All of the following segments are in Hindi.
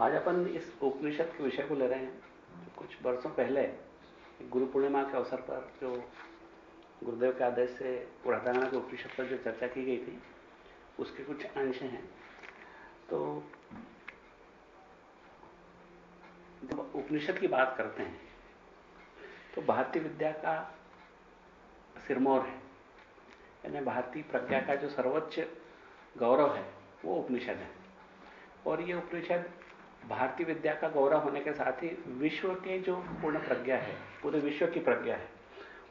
आज अपन इस उपनिषद के विषय को ले रहे हैं। कुछ वर्षों पहले, गुरु पूर्णिमा के अवसर पर जो गुरुदेव के आदेश से वृद्धांगना के उपनिषद पर जो चर्चा की गई थी, उसके कुछ अंश हैं। तो जब उपनिषद की बात करते हैं तो भारतीय विद्या का सिरमौर है। यानी भारतीय प्रज्ञा का जो सर्वोच्च गौरव है, वो उपनिषद है। और ये उपनिषद भारतीय विद्या का गौरव होने के साथ ही विश्व के जो पूर्ण प्रज्ञा है, पूरे विश्व की प्रज्ञा है,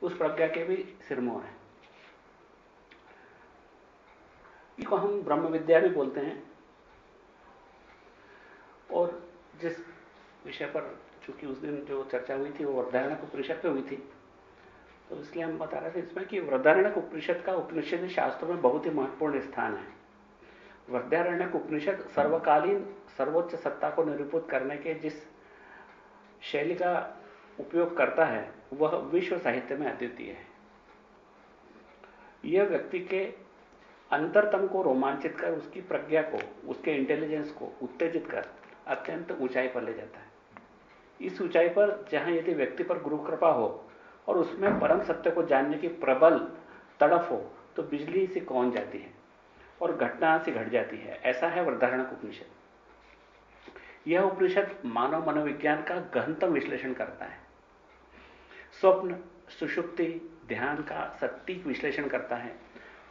उस प्रज्ञा के भी सिरमौर है। इसको हम ब्रह्म विद्या भी बोलते हैं। और जिस विषय पर चूँकि उस दिन जो चर्चा हुई थी, वो वृद्धारणक उपनिषद पे हुई थी तो इसलिए हम बता रहे थे इसमें कि वृद्धारणक उपनिषद का उपनिषद शास्त्रों में बहुत ही महत्वपूर्ण स्थान है। वृद्धारण्यक उपनिषद सर्वकालीन सर्वोच्च सत्ता को निरूपित करने के जिस शैली का उपयोग करता है, वह विश्व साहित्य में अद्वितीय है। यह व्यक्ति के अंतरतम को रोमांचित कर, उसकी प्रज्ञा को, उसके इंटेलिजेंस को उत्तेजित कर, अत्यंत ऊंचाई पर ले जाता है। इस ऊंचाई पर, जहाँ यदि व्यक्ति पर गुरु कृपा हो और उसमें परम सत्य को जानने की प्रबल तड़फ हो तो बिजली से कौन जाती है? और घटना से घट जाती है। ऐसा है वृद्धारणक उपनिषद। यह उपनिषद मानव मनोविज्ञान का गहनतम विश्लेषण करता है। स्वप्न, सुषुप्ति, ध्यान का सटीक विश्लेषण करता है।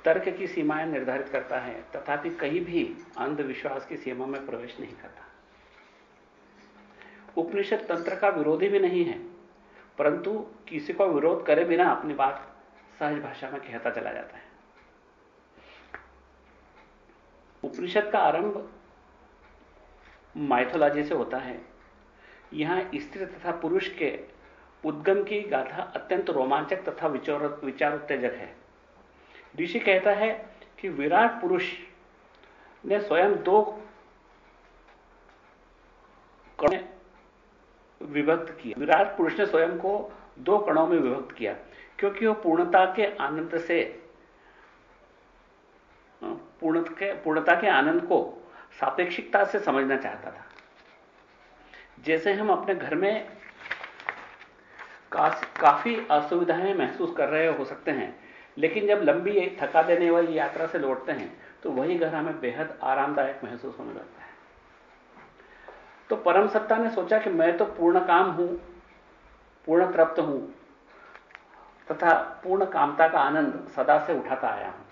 तर्क की सीमाएँ निर्धारित करता है, तथापि कहीं भी अंधविश्वास की सीमा में प्रवेश नहीं करता। उपनिषद तंत्र का विरोधी भी नहीं है, परंतु किसी को विरोध करे बिना अपनी बात सहज भाषा में कहता चला जाता है। उपनिषद का आरंभ माइथोलॉजी से होता है। यहाँ स्त्री तथा पुरुष के उद्गम की गाथा अत्यंत रोमांचक तथा विचार उत्तेजक है। ऋषि कहता है कि विराट पुरुष ने स्वयं दो कण विभक्त किया विराट पुरुष ने स्वयं को दो कणों में विभक्त किया, क्योंकि वह पूर्णता के आनंद से पूर्ण के, पूर्णता के आनंद को सापेक्षिकता से समझना चाहता था। जैसे हम अपने घर में काफ़ी असुविधाएँ महसूस कर रहे हो सकते हैं, लेकिन जब लंबी थका देने वाली यात्रा से लौटते हैं तो वही घर हमें बेहद आरामदायक महसूस होने लगता है। तो परम सत्ता ने सोचा कि मैं तो पूर्ण काम हूँ, पूर्ण तृप्त हूँ, तथा पूर्ण कामता का आनंद सदा से उठाता आया हूँ।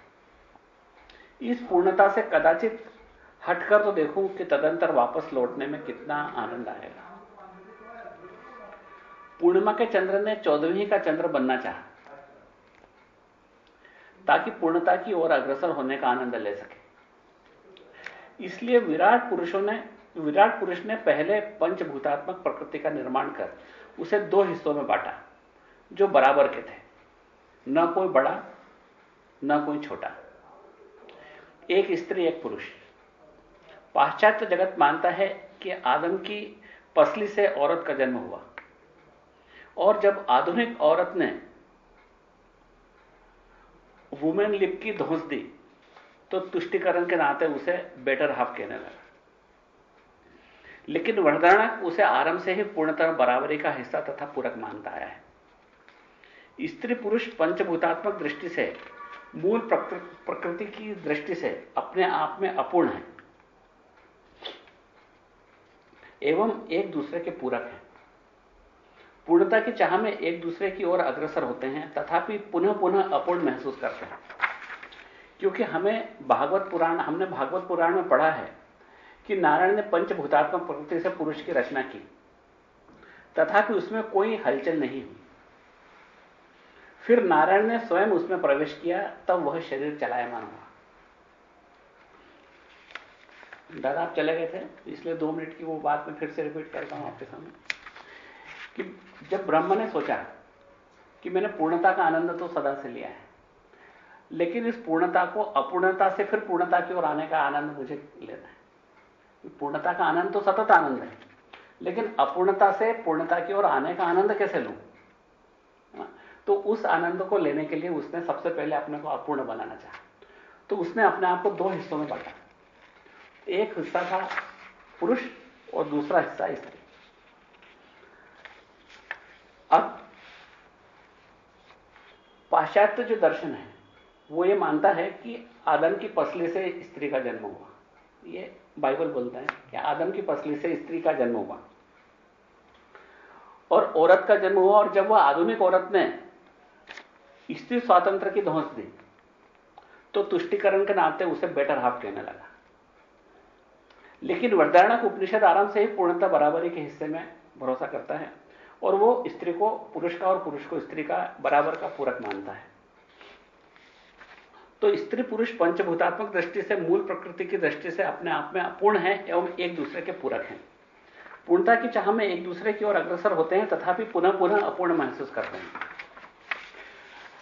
इस पूर्णता से कदाचित हटकर तो देखूँ कि तदंतर वापस लौटने में कितना आनंद आएगा। पूर्णिमा के चंद्र ने चौदहवीं का चंद्र बनना चाहा, ताकि पूर्णता की ओर अग्रसर होने का आनंद ले सके। इसलिए विराट पुरुषों ने, विराट पुरुष ने पहले पंचभूतात्मक प्रकृति का निर्माण कर उसे दो हिस्सों में बांटा, जो बराबर के थे, न कोई बड़ा, न कोई छोटा। एक स्त्री, एक पुरुष। पाश्चात्य जगत मानता है कि आदम की पसली से औरत का जन्म हुआ। और जब आधुनिक औरत ने वुमेन लिप की धोस दी तो तुष्टिकरण के नाते उसे बेटर हाफ़ कहने लगा। लेकिन वरदानक उसे आरंभ से ही पूर्णतः बराबरी का हिस्सा तथा पूरक मानता आया है। स्त्री पुरुष पंचभूतात्मक दृष्टि से मूल प्रकृति की दृष्टि से अपने आप में अपूर्ण है। एवं एक दूसरे के पूरक हैं। पूर्णता की चाह में एक दूसरे की ओर अग्रसर होते हैं, तथापि पुनः पुनः अपूर्ण महसूस करते हैं। क्योंकि हमें भागवत पुराण, हमने भागवत पुराण में पढ़ा है कि नारायण ने पंचभूतात्मक प्रकृति से पुरुष की रचना की, तथापि उसमें कोई हलचल नहीं हुई। फिर नारायण ने स्वयं उसमें प्रवेश किया, तब वह शरीर चलायमान हुआ। दादा, आप चले गए थे? इसलिए दो मिनट की वो बात मैं फिर से रिपीट करता हूँ आपके सामने। कि जब ब्रह्म ने सोचा कि मैंने पूर्णता का आनंद तो सदा से लिया है, लेकिन इस पूर्णता को अपूर्णता से फिर पूर्णता की ओर आने का आनंद मुझे लेना है। पूर्णता का आनंद तो सतत आनंद है, लेकिन अपूर्णता से पूर्णता की ओर आने का आनंद कैसे लू? तो उस आनंद को लेने के लिए उसने सबसे पहले अपने को अपूर्ण बनाना चाहा। तो उसने अपने आप को दो हिस्सों में बांटा। एक हिस्सा था पुरुष और दूसरा हिस्सा स्त्री। अब पाश्चात्य जो दर्शन है, वो ये मानता है कि आदम की पसली से स्त्री का जन्म हुआ। ये बाइबल बोलता है कि आदम की पसली से स्त्री का जन्म हुआ। और औरत का जन्म हुआ और जब वह आधुनिक औरत ने स्त्री स्वातंत्र की धौंस दी तो तुष्टिकरण के नाते उसे बेटर हाफ़ कहने लगा। लेकिन वरदारणक उपनिषद आराम से ही पूर्णता बराबरी के हिस्से में भरोसा करता है और वो स्त्री को पुरुष का और पुरुष को स्त्री का बराबर का पूरक मानता है। तो स्त्री पुरुष पंचभूतात्मक दृष्टि से, मूल प्रकृति की दृष्टि से अपने आप में अपूर्ण है एवं एक दूसरे के पूरक हैं। पूर्णता की चाह में एक दूसरे की ओर अग्रसर होते हैं, तथापि पुनः पुनः अपूर्ण महसूस करते हैं।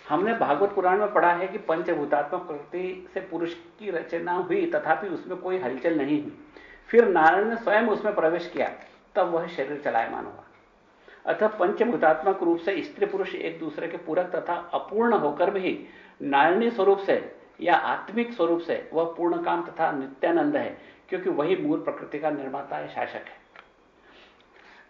हमने भागवत पुराण में पढ़ा है कि पंचभूतात्मक प्रकृति से पुरुष की रचना हुई, तथापि उसमें कोई हलचल नहीं हुई। फिर नारायण ने स्वयं उसमें प्रवेश किया, तब वह शरीर चलायमान हुआ। अतः पंचभूतात्मक रूप से स्त्री पुरुष एक दूसरे के पूरक तथा अपूर्ण होकर भी नारायणी स्वरूप से या आत्मिक स्वरूप से वह पूर्ण काम तथा नित्यानंद है, क्योंकि वही मूल प्रकृति का निर्माता है शासक है।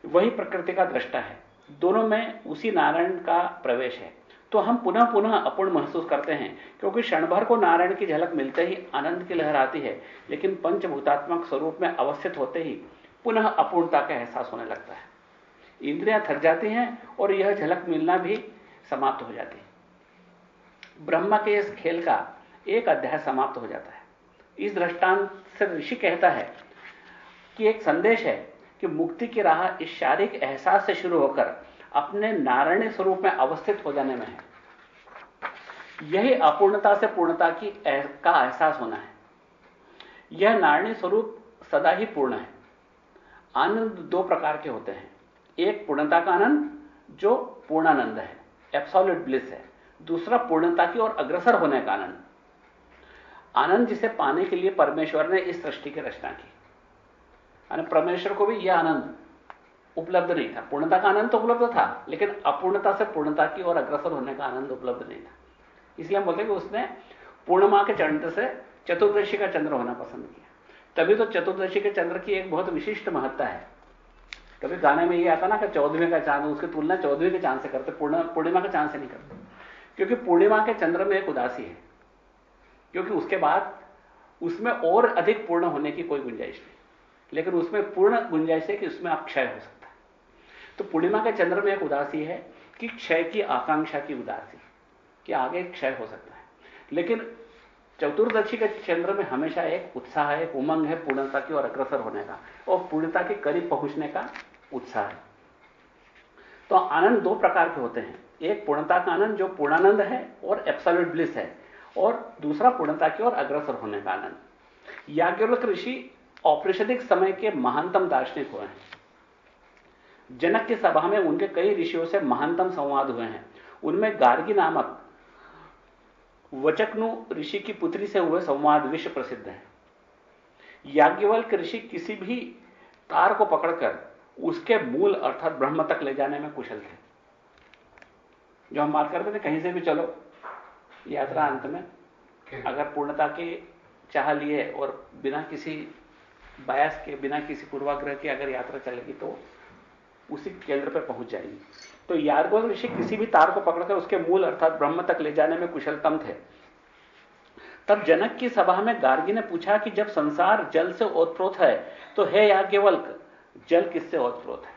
वही प्रकृति का दृष्टा है। दोनों में उसी नारायण का प्रवेश है। तो हम पुनः पुनः अपूर्ण महसूस करते हैं, क्योंकि क्षण भर को नारायण की झलक मिलते ही आनंद की लहर आती है, लेकिन पंचभूतात्मक स्वरूप में अवस्थित होते ही पुनः अपूर्णता का एहसास होने लगता है। इंद्रियाँ थक जाती हैं और यह झलक मिलना भी समाप्त हो जाती है। ब्रह्मा के इस खेल का एक अध्याय समाप्त हो जाता है। इस दृष्टांत से ऋषि कहता है कि एक संदेश है कि मुक्ति की राह इस शारीरिक एहसास से शुरू होकर अपने नारायणी स्वरूप में अवस्थित हो जाने में है। यही अपूर्णता से पूर्णता की का एहसास होना है। यह नारायणी स्वरूप सदा ही पूर्ण है। आनंद दो प्रकार के होते हैं। एक पूर्णता का आनंद, जो पूर्णानंद है एब्सोल्यूट ब्लिस है। दूसरा पूर्णता की ओर अग्रसर होने का आनंद। आनंद जिसे पाने के लिए परमेश्वर ने इस सृष्टि की रचना की। परमेश्वर को भी यह आनंद उपलब्ध नहीं था। पूर्णता का आनंद तो उपलब्ध था, लेकिन अपूर्णता से पूर्णता की ओर अग्रसर होने का आनंद उपलब्ध नहीं था। इसलिए हम बोलते कि उसने पूर्णिमा के चंद्र से चतुर्दशी का चंद्र होना पसंद किया। तभी तो चतुर्दशी के चंद्र की एक बहुत विशिष्ट महत्ता है। कभी गाने में ये आता ना कि चौदहवें का चाँद, उसकी तुलना चौदहवें के चाँद से करते, पूर्ण, पूर्णिमा के चाँद से नहीं करते। क्योंकि पूर्णिमा के चंद्र में एक उदासी है, क्योंकि उसके बाद उसमें और अधिक पूर्ण होने की कोई गुंजाइश नहीं। लेकिन उसमें पूर्ण गुंजाइश है कि उसमें आप क्षय हो सकता तो पूर्णिमा के चंद्र में एक उदासी है कि क्षय की आकांक्षा की उदासी, कि आगे क्षय हो सकता है। लेकिन चतुर्दशी के चंद्र में हमेशा एक उत्साह है, एक उमंग है पूर्णता की और अग्रसर होने का, और पूर्णता के करीब पहुँचने का उत्साह है। तो आनंद दो प्रकार के होते हैं। एक पूर्णता का आनंद, जो पूर्णानंद है, और एप्सोल्यूट ब्लिस है, और दूसरा पूर्णता की ओर अग्रसर होने का आनंद। याज्ञवल्क ऋषि औपनिषदिक समय के महानतम दार्शनिक हुए हैं। जनक की सभा में उनके कई ऋषियों से महानतम संवाद हुए हैं। उनमें गार्गी नामक वचकनु ऋषि की पुत्री से हुए संवाद विश्व प्रसिद्ध है। याज्ञवल्क ऋषि किसी भी तार को पकड़कर उसके मूल अर्थात ब्रह्म तक ले जाने में कुशल थे। जो हम बात करते थे कहीं से भी चलो यात्रा अंत में अगर पूर्णता के चाह लिए और बिना किसी बायस के बिना किसी पूर्वाग्रह के अगर यात्रा चलेगी तो उसी केंद्र पर पहुँच जाएगी। तो यादव ऋषि किसी भी तार को पकड़कर उसके मूल अर्थात ब्रह्म तक ले जाने में कुशलतम थे। तब जनक की सभा में गार्गी ने पूछा कि जब संसार जल से ओतप्रोत है तो है याज्ञवल्क, जल किससे ओतप्रोत है?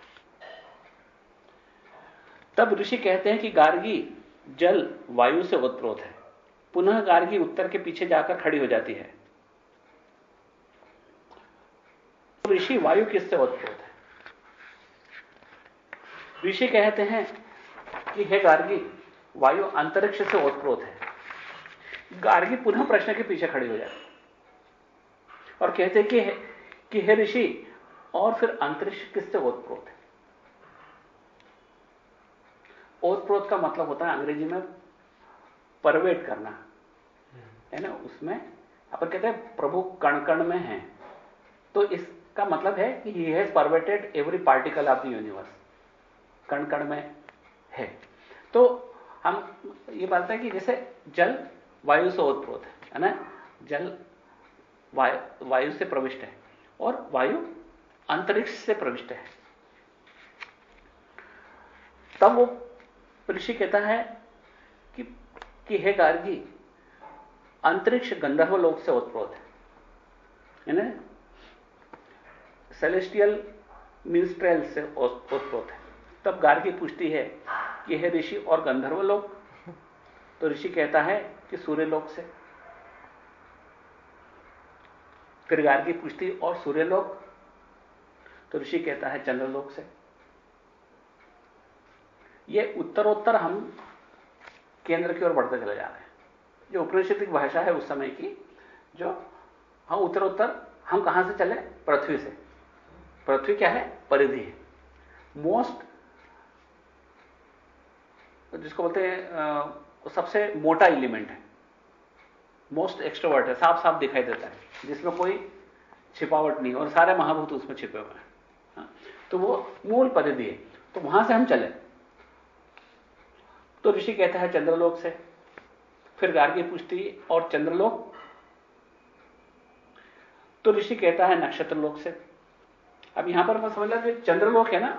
तब ऋषि कहते हैं कि गार्गी, जल वायु से ओतप्रोत है। पुनः गार्गी उत्तर के पीछे जाकर खड़ी हो जाती है। ऋषि, वायु किससे ओतप्रोत है? ऋषि कहते हैं कि हे गार्गी, वायु अंतरिक्ष से ओतप्रोत है। गार्गी पुनः प्रश्न के पीछे खड़ी हो जाती और कहते कि कि हे ऋषि, और फिर अंतरिक्ष किससे ओतप्रोत है? ओतप्रोत का मतलब होता है अंग्रेज़ी में परवेट करना। है ना? उसमें अपन कहते हैं प्रभु कण कण में है। तो इसका मतलब है कि he has pervaded every particle of the universe कण कण में है। तो हम ये बात है कि जैसे जल वायु से ओतप्रोत है ना? जल वायु, वायु से प्रविष्ट है और वायु अंतरिक्ष से प्रविष्ट है। तब वो ऋषि कहता है कि, कि हे गार्गी अंतरिक्ष गंधर्व लोक से उत्प्रोत है। सेलेस्टियल मिनिस्ट्रेल से उत्प्रोत है। तब गार्गी पूछती है कि हे ऋषि और गंधर्व लोक तो ऋषि कहता है कि सूर्य लोक से। फिर गार्गी पूछती और सूर्य लोक तो ऋषि कहता है चंद्रलोक से। ये उत्तरोत्तर हम केंद्र की ओर बढ़ते चले जा रहे हैं। जो उपनिषद भाषा है उस समय की, जो हम उत्तरोत्तर, हम कहाँ से चले? पृथ्वी से। पृथ्वी क्या है? परिधि है। मोस्ट जिसको बोलते हैं सबसे मोटा एलिमेंट है। मोस्ट एक्सट्रोवर्ट है साफ़ साफ़ दिखाई देता है। जिसमें कोई छिपावट नहीं और सारे महाभूत उसमें छिपे हुए हैं। हाँ, तो वो मूल परिधि है। तो वहाँ से हम चले। तो ऋषि कहता है चंद्रलोक से। फिर गार्गी पूछती और चंद्रलोक? तो ऋषि कहता है नक्षत्रलोक से। अब यहाँ पर मैं समझ लिया चंद्रलोक है ना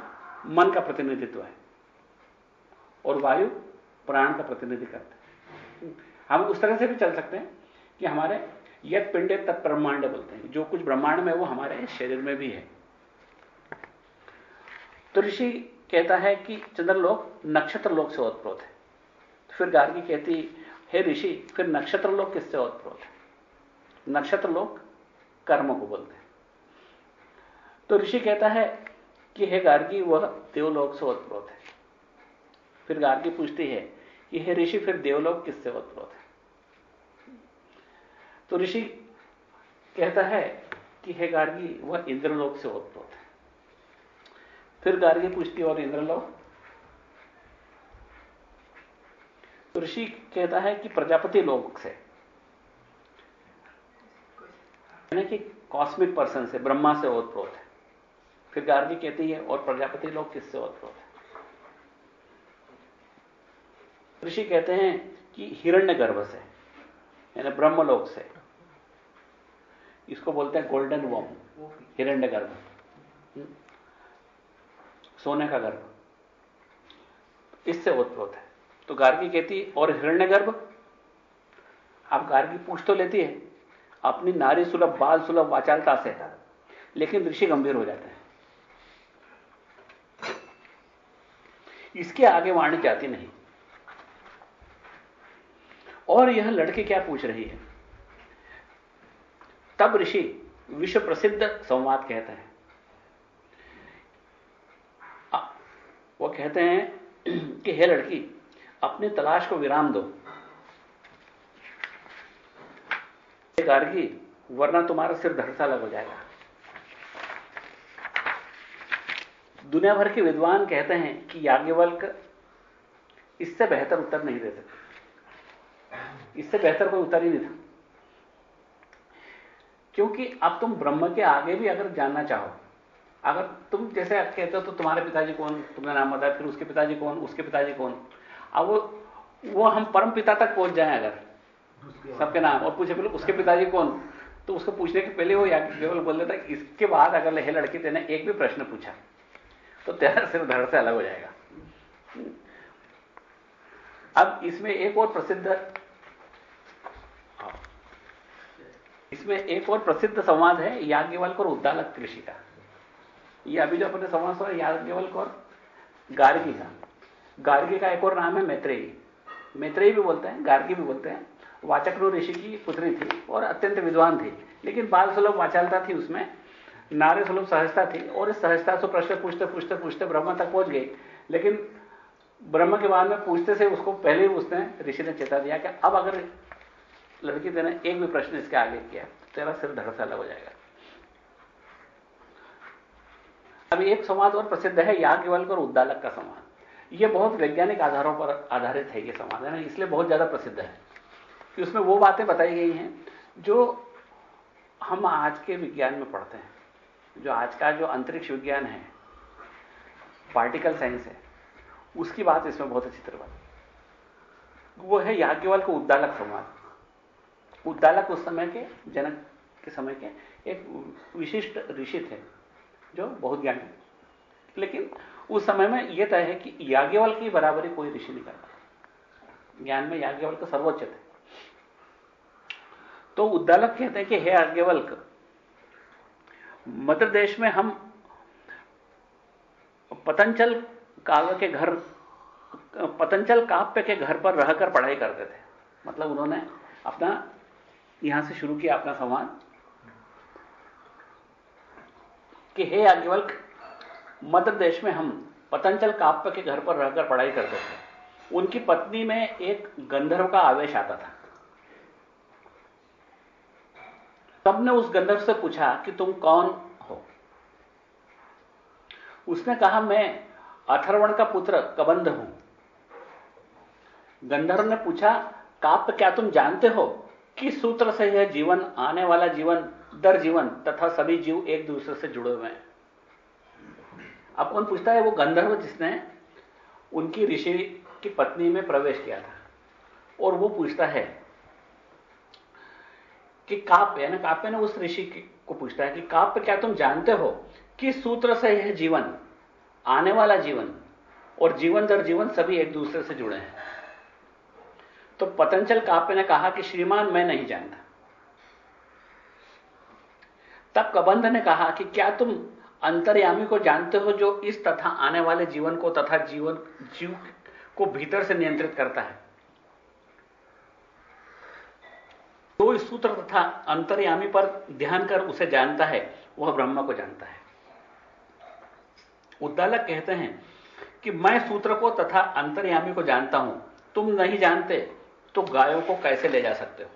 मन का प्रतिनिधित्व है। और वायु प्राण का प्रतिनिधि करते हैं। हम उस तरह से भी चल सकते हैं कि हमारे यद पिंडे तत्ब्रह्मांड बोलते हैं। जो कुछ ब्रह्मांड में वो हमारे शरीर में भी है। तो ऋषि कहता है कि चंद्रलोक नक्षत्र लोक से ओतप्रोत है। तो फिर गार्गी कहती, हे ऋषि, फिर नक्षत्र लोक किससे ओतप्रोत है? नक्षत्र लोक कर्म को बोलते हैं। तो ऋषि कहता है कि, हे गार्गी, वह देवलोक से ओतप्रोत है। फिर गार्गी पूछती है कि हे ऋषि, फिर देवलोक किससे ओतप्रोत है? तो ऋषि कहता है कि हे गार्गी, वह इंद्रलोक से ओतप्रोत है। फिर गार्गी पूछती है, और इंद्रलोक? तो ऋषि कहता है कि प्रजापति लोक से। यानी कि कॉस्मिक पर्सन से, ब्रह्मा से ओतप्रोत है। फिर गार्गी कहती है, और प्रजापति लोग किससे ओतप्रोत है? ऋषि कहते हैं कि हिरण्य गर्भ से, यानी ब्रह्मलोक से। इसको बोलते हैं गोल्डन वॉम हिरण्य गर्भ हम्म। सोने का गर्भ। इससे ओतप्रोत है। तो गार्गी कहती और हिरण्य गर्भ आप गार्गी पूछ तो लेती है। अपनी नारी सुलभ, बाल सुलभ, वाचालता से लेकिन ऋषि गंभीर हो जाते हैं। इसके आगे वाणी जाती नहीं। और यह लड़की क्या पूछ रही है? तब ऋषि विश्व प्रसिद्ध संवाद कहते हैं। वो कहते हैं कि हे लड़की, अपनी तलाश को विराम दो। गार्गी वरना तुम्हारा सिर धड़सा लग हो जाएगा। दुनिया भर के विद्वान कहते हैं कि याज्ञवल्क इससे बेहतर उत्तर नहीं दे सकते। इससे बेहतर कोई उत्तर ही नहीं था। क्योंकि अब तुम ब्रह्म के आगे भी अगर जानना चाहो, अगर तुम जैसे कहते हो तो तुम्हारे पिताजी कौन तुमने नाम बताया, फिर उसके पिताजी कौन, उसके पिताजी कौन। अब वो वो हम परम पिता तक पहुँच जाए अगर। सबके नाम, और पूछे बोले, उसके पिताजी कौन? तो उसको पूछने के पहले वो केवल बोल देता इसके बाद अगर लहे लड़की तेने एक भी प्रश्न पूछा तो तेरा सिर धड़ से अलग हो जाएगा। अब इसमें एक और प्रसिद्ध इसमें एक और प्रसिद्ध संवाद है याज्ञवल्क और उद्दालक कृषि का। ये अभी जो अपने संवाद सुना याज्ञवल्क और गार्गी का। गार्गी का एक और नाम है मैत्रेयी। मैत्रेयी भी बोलते हैं, गार्गी भी बोलते हैं। वाचक्रो ऋषि की पुत्री थी और अत्यंत विद्वान थी, लेकिन बाल सुलभ वाचालता थी उसमें, नारे सुलभ सहजता थी और इस सहजता से प्रश्न पूछते पूछते पूछते ब्रह्म तक पहुँच गई। लेकिन ब्रह्म के बाद में पूछते से उसको पहले ही उसने ऋषि ने चेता दिया कि अब अगर लड़की तेने एक भी प्रश्न इसके आगे किया, तेरा सिर अलग हो जाएगा। अब एक संवाद और प्रसिद्ध है, याज्ञवल्क और उद्दालक का संवाद। यह बहुत वैज्ञानिक आधारों पर आधारित है यह समाधान है ना? इसलिए बहुत ज़्यादा प्रसिद्ध है। कि उसमें वो बातें बताई गई हैं, जो हम आज के विज्ञान में पढ़ते हैं, जो आज का जो अंतरिक्ष विज्ञान है, पार्टिकल साइंस है, उसकी बात इसमें बहुत अच्छी तरह वो है याज्ञवल को उद्दालक संवाद। उद्दालक उस समय के, जनक के समय के एक विशिष्ट ऋषि थे, जो बहुत ज्ञानी लेकिन उस समय में यह तय है कि याज्ञवल की बराबरी कोई ऋषि नहीं करता ज्ञान में याज्ञवल का सर्वोच्च थे। तो उद्दालक कहते हैं कि, हे याज्ञवल्क, मध्य देश में हम पतंचल काव्य के घर पतंचल काव्य के घर पर रहकर पढ़ाई करते थे। मतलब उन्होंने अपना यहाँ से शुरू किया अपना संवाद? कि हे याज्ञवल्क, मध्य देश में हम पतंजल काप्य के घर पर रहकर पढ़ाई करते थे। उनकी पत्नी में एक गंधर्व का आवेश आता था। तब ने उस गंधर्व से पूछा कि तुम कौन हो? उसने कहा, मैं अथर्वण का पुत्र कबंध हूँ। गंधर्व ने पूछा काप क्या तुम जानते हो? किस सूत्र से यह जीवन, आने वाला जीवन, दर जीवन तथा सभी जीव एक दूसरे से जुड़े हुए हैं। अब कौन पूछता है वो गंधर्व जिसने उनकी ऋषि की पत्नी में प्रवेश किया था? और वो पूछता है कि काप्य ना काप्य ने उस ऋषि को पूछता है कि काप्य क्या तुम जानते हो किस सूत्र से यह जीवन, आने वाला जीवन और जीवन, दर जीवन सभी एक दूसरे से जुड़े हैं? तो पतंजल काप्य ने कहा कि श्रीमान, मैं नहीं जानता। तब कबंध ने कहा कि क्या तुम अंतर्यामी को जानते हो जो इस तथा आने वाले जीवन को तथा जीवन, जीव को भीतर से नियंत्रित करता है? तो इस सूत्र तथा अंतर्यामी पर ध्यान कर उसे जानता है, वह ब्रह्म को जानता है। उद्दालक कहते हैं कि मैं सूत्र को तथा अंतर्यामी को जानता हूँ, तुम नहीं जानते। तो गायों को कैसे ले जा सकते हो?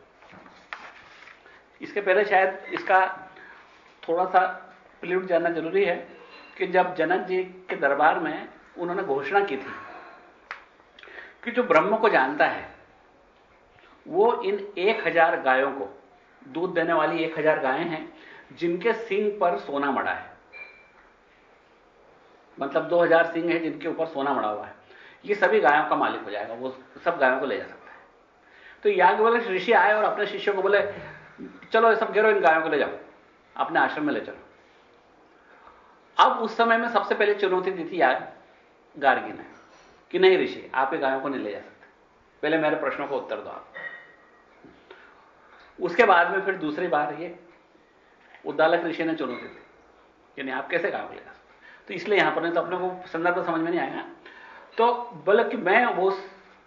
इसके पहले शायद इसका थोड़ा सा प्लूट जानना ज़रूरी है कि जब जनक जी के दरबार में उन्होंने घोषणा की थी कि जो ब्रह्म को जानता है, वो इन एक हज़ार गायों को, दूध देने वाली एक हज़ार गायें हैं, जिनके सिंग पर सोना मड़ा है। मतलब दो हज़ार सिंह है जिनके ऊपर सोना मड़ा हुआ है। ये सभी गायों का मालिक हो जाएगा, वो सब गायों को ले जा सकता तो याग वाले ऋषि आए और अपने शिष्यों को बोले, चलो सब घेरो, इन गायों को ले जाओ, अपने आश्रम में ले चलो। अब उस समय में सबसे पहले चुनौती दी थी यार, गार्गी ने, कि नहीं ऋषि, आप ये गायों को नहीं ले जा सकते। पहले मेरे प्रश्नों को उत्तर दो आप। उसके बाद में फिर दूसरी बार ये, उद्दालक ऋषि ने चुनौती दी यानी आप कैसे गायों को ले जा सकते? तो इसलिए यहाँ पर नहीं तो अपने को संदर्भ समझ में नहीं आएगा। तो बोले कि मैं वो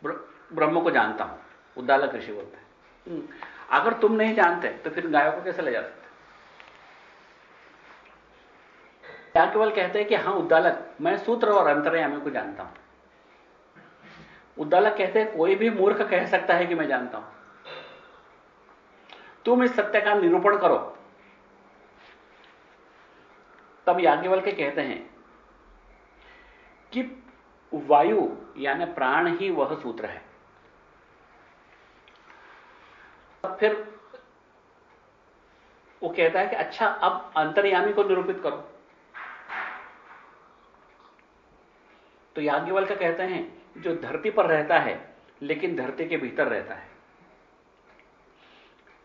ब्रह्म को जानता हूँ। उद्दालक ऋषि बोलते हैं। हम्म, अगर तुम नहीं जानते तो फिर गायों को कैसे ले जा सकते? क्या केवल कहते हैं कि हाँ उद्दालक मैं सूत्र और अंतर्यामी को जानता हूँ। उद्दालक कहते हैं कोई भी मूर्ख कह सकता है कि मैं जानता हूँ। तुम इस सत्य का निरूपण करो। तब याज्ञवल के कहते हैं कि वायु यानी प्राण ही वह सूत्र है। फिर वो कहता है कि अच्छा अब अंतर्यामी को निरूपित करो। तो याज्ञवल का कहते हैं, जो धरती पर रहता है, लेकिन धरती के भीतर रहता है।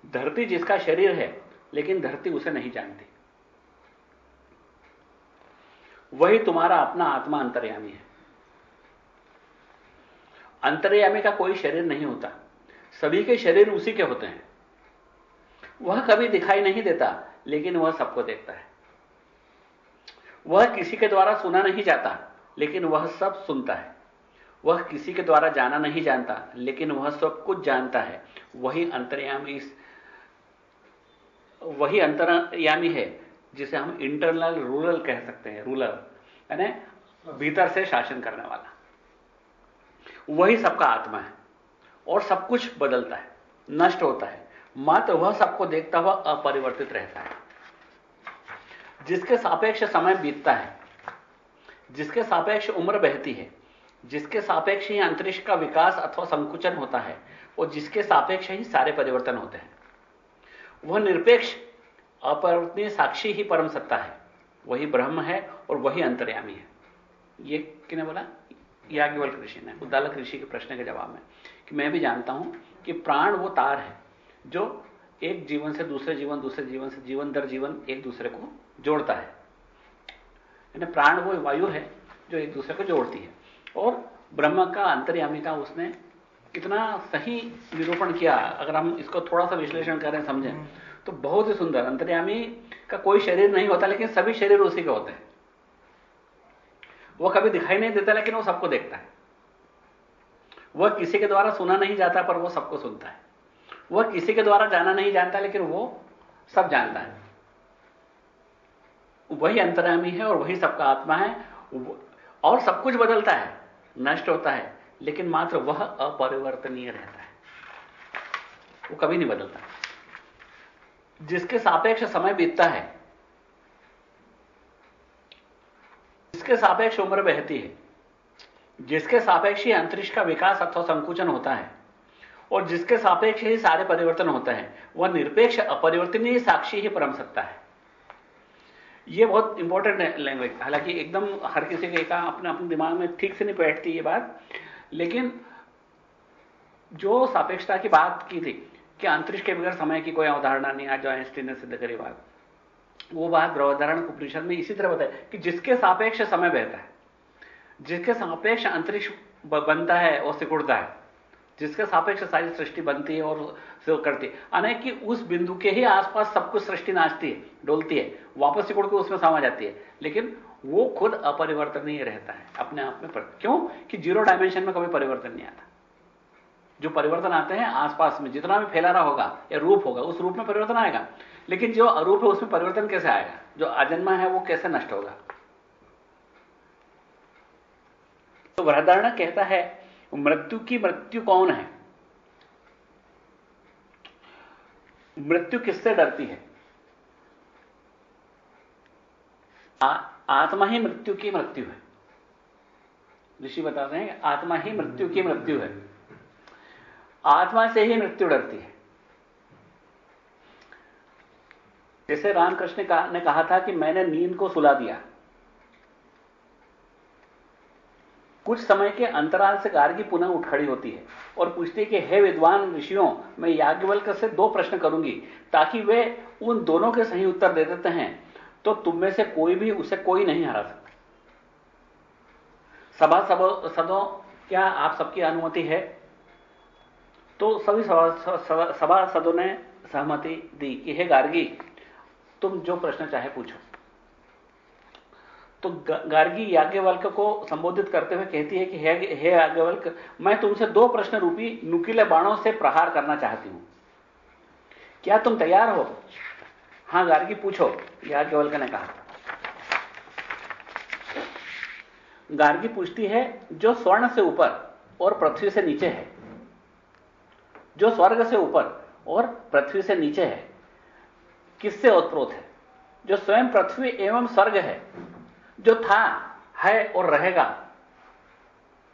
धरती जिसका शरीर है, लेकिन धरती उसे नहीं जानती। वही तुम्हारा अपना आत्मा अंतर्यामी है। अंतर्यामी का कोई शरीर नहीं होता। सभी के शरीर उसी के होते हैं। वह कभी दिखाई नहीं देता, लेकिन वह सबको देखता है। वह किसी के द्वारा सुना नहीं जाता, लेकिन वह सब सुनता है। वह किसी के द्वारा जाना नहीं जानता, लेकिन वह सब कुछ जानता है। वही अंतर्यामी इस वही अंतर्यामी है, जिसे हम इंटरनल रूरल कह सकते हैं रूरल यानी भीतर से शासन करने वाला। वही सबका आत्मा है। और सब कुछ बदलता है, नष्ट होता है। मात्र वह सबको देखता हुआ अपरिवर्तित रहता है। जिसके सापेक्ष समय बीतता है, जिसके सापेक्ष उम्र बहती है, जिसके सापेक्ष ही अंतरिक्ष का विकास अथवा संकुचन होता है, और जिसके सापेक्ष ही सारे परिवर्तन होते हैं। वह निरपेक्ष, अपरिवर्तनीय साक्षी ही परम सत्ता है। वही ब्रह्म है और वही अंतर्यामी है। ये किने बोला? याज्ञवल्क ऋषि ने, उद्दालक ऋषि के प्रश्न के जवाब में। कि मैं भी जानता हूँ कि प्राण वो तार है जो एक जीवन से दूसरे जीवन दूसरे जीवन से जीवन दर जीवन एक दूसरे को जोड़ता है। यानी प्राण वो वायु है जो एक दूसरे को जोड़ती है। और ब्रह्म का अंतर्यामी का उसने कितना सही निरूपण किया अगर हम इसको थोड़ा सा विश्लेषण करें समझें तो बहुत ही सुंदर। अंतर्यामी का कोई शरीर नहीं होता लेकिन सभी शरीर उसी के होते हैं। वो कभी दिखाई नहीं देता लेकिन वो सबको देखता है। वह किसी के द्वारा सुना नहीं जाता, पर वो सबको सुनता है। वह किसी के द्वारा जाना नहीं जानता, लेकिन वो सब जानता है। वही अंतरामी है और वही सबका आत्मा है। और सब कुछ बदलता है, नष्ट होता है, लेकिन मात्र वह अपरिवर्तनीय रहता है। वो कभी नहीं बदलता। जिसके सापेक्ष समय बीतता है, जिसके सापेक्ष उम्र बहती है जिसके सापेक्ष ही अंतरिक्ष का विकास अथवा संकुचन होता है, और जिसके सापेक्ष ही सारे परिवर्तन होते हैं, वह निरपेक्ष, अपरिवर्तनीय साक्षी ही परम सत्ता है। यह बहुत इंपॉर्टेंट लैंग्वेज हालाँकि एकदम हर किसी के का अपने अपने दिमाग में ठीक से नहीं बैठती ये बात, लेकिन जो सापेक्षता की बात की थी कि अंतरिक्ष के बगैर समय की कोई अवधारणा नहीं, आज जो आइंस्टीन ने सिद्ध करी बात, वो बात गृहधारण उपनिषद में इसी तरह बताया कि जिसके सापेक्ष समय बहता है जिसके सापेक्ष अंतरिक्ष बनता है और सिकुड़ता है। जिसके सापेक्ष सारी सृष्टि बनती है और करती है। अनेक कि उस बिंदु के ही आसपास सब कुछ सृष्टि नाचती है, डोलती है। वापस सिकुड़ के उसमें समा जाती है। लेकिन वो खुद अपरिवर्तनीय रहता है, अपने आप में पर। क्यों? कि ज़ीरो डायमेंशन में कभी परिवर्तन नहीं आता। जो परिवर्तन आते हैं आसपास में, जितना भी फैला रहा होगा या रूप होगा, उस रूप में परिवर्तन आएगा। लेकिन जो अरूप है, उसमें परिवर्तन कैसे आएगा? जो अजन्मा है, वो कैसे नष्ट होगा? तो वृहदारण कहता है मृत्यु की मृत्यु कौन है? मृत्यु किससे डरती है? आ, आत्मा ही मृत्यु की मृत्यु है। ऋषि बताते हैं आत्मा ही मृत्यु की मृत्यु है। आत्मा से ही मृत्यु डरती है। जैसे रामकृष्ण ने कहा था कि मैंने नींद को सुला दिया। कुछ समय के अंतराल से गार्गी पुनः उठ खड़ी होती है और पूछती है कि, हे विद्वान ऋषियों, मैं याज्ञवल्क से दो प्रश्न करूँगी, ताकि वे उन दोनों के सही उत्तर दे देते हैं तो तुम में से कोई भी उसे कोई नहीं हरा सकता। सभा सब सदों, क्या आप सबकी अनुमति है? तो सभी, सभा सदों ने सहमति दी कि, हे गार्गी, तुम जो प्रश्न चाहे पूछो। तो गार्गी याज्ञवल्क को संबोधित करते हुए कहती है कि, हे हे याज्ञवल्क, मैं तुमसे दो प्रश्न रूपी नुकीले बाणों से प्रहार करना चाहती हूँ। क्या तुम तैयार हो? हाँ, गार्गी, पूछो, याज्ञवल्क ने कहा। गार्गी पूछती है, जो स्वर्ण से ऊपर और पृथ्वी से नीचे है? जो स्वर्ग से ऊपर और पृथ्वी से नीचे है, किससे उत्प्रोत है? जो स्वयं पृथ्वी एवं स्वर्ग है जो था, है और रहेगा।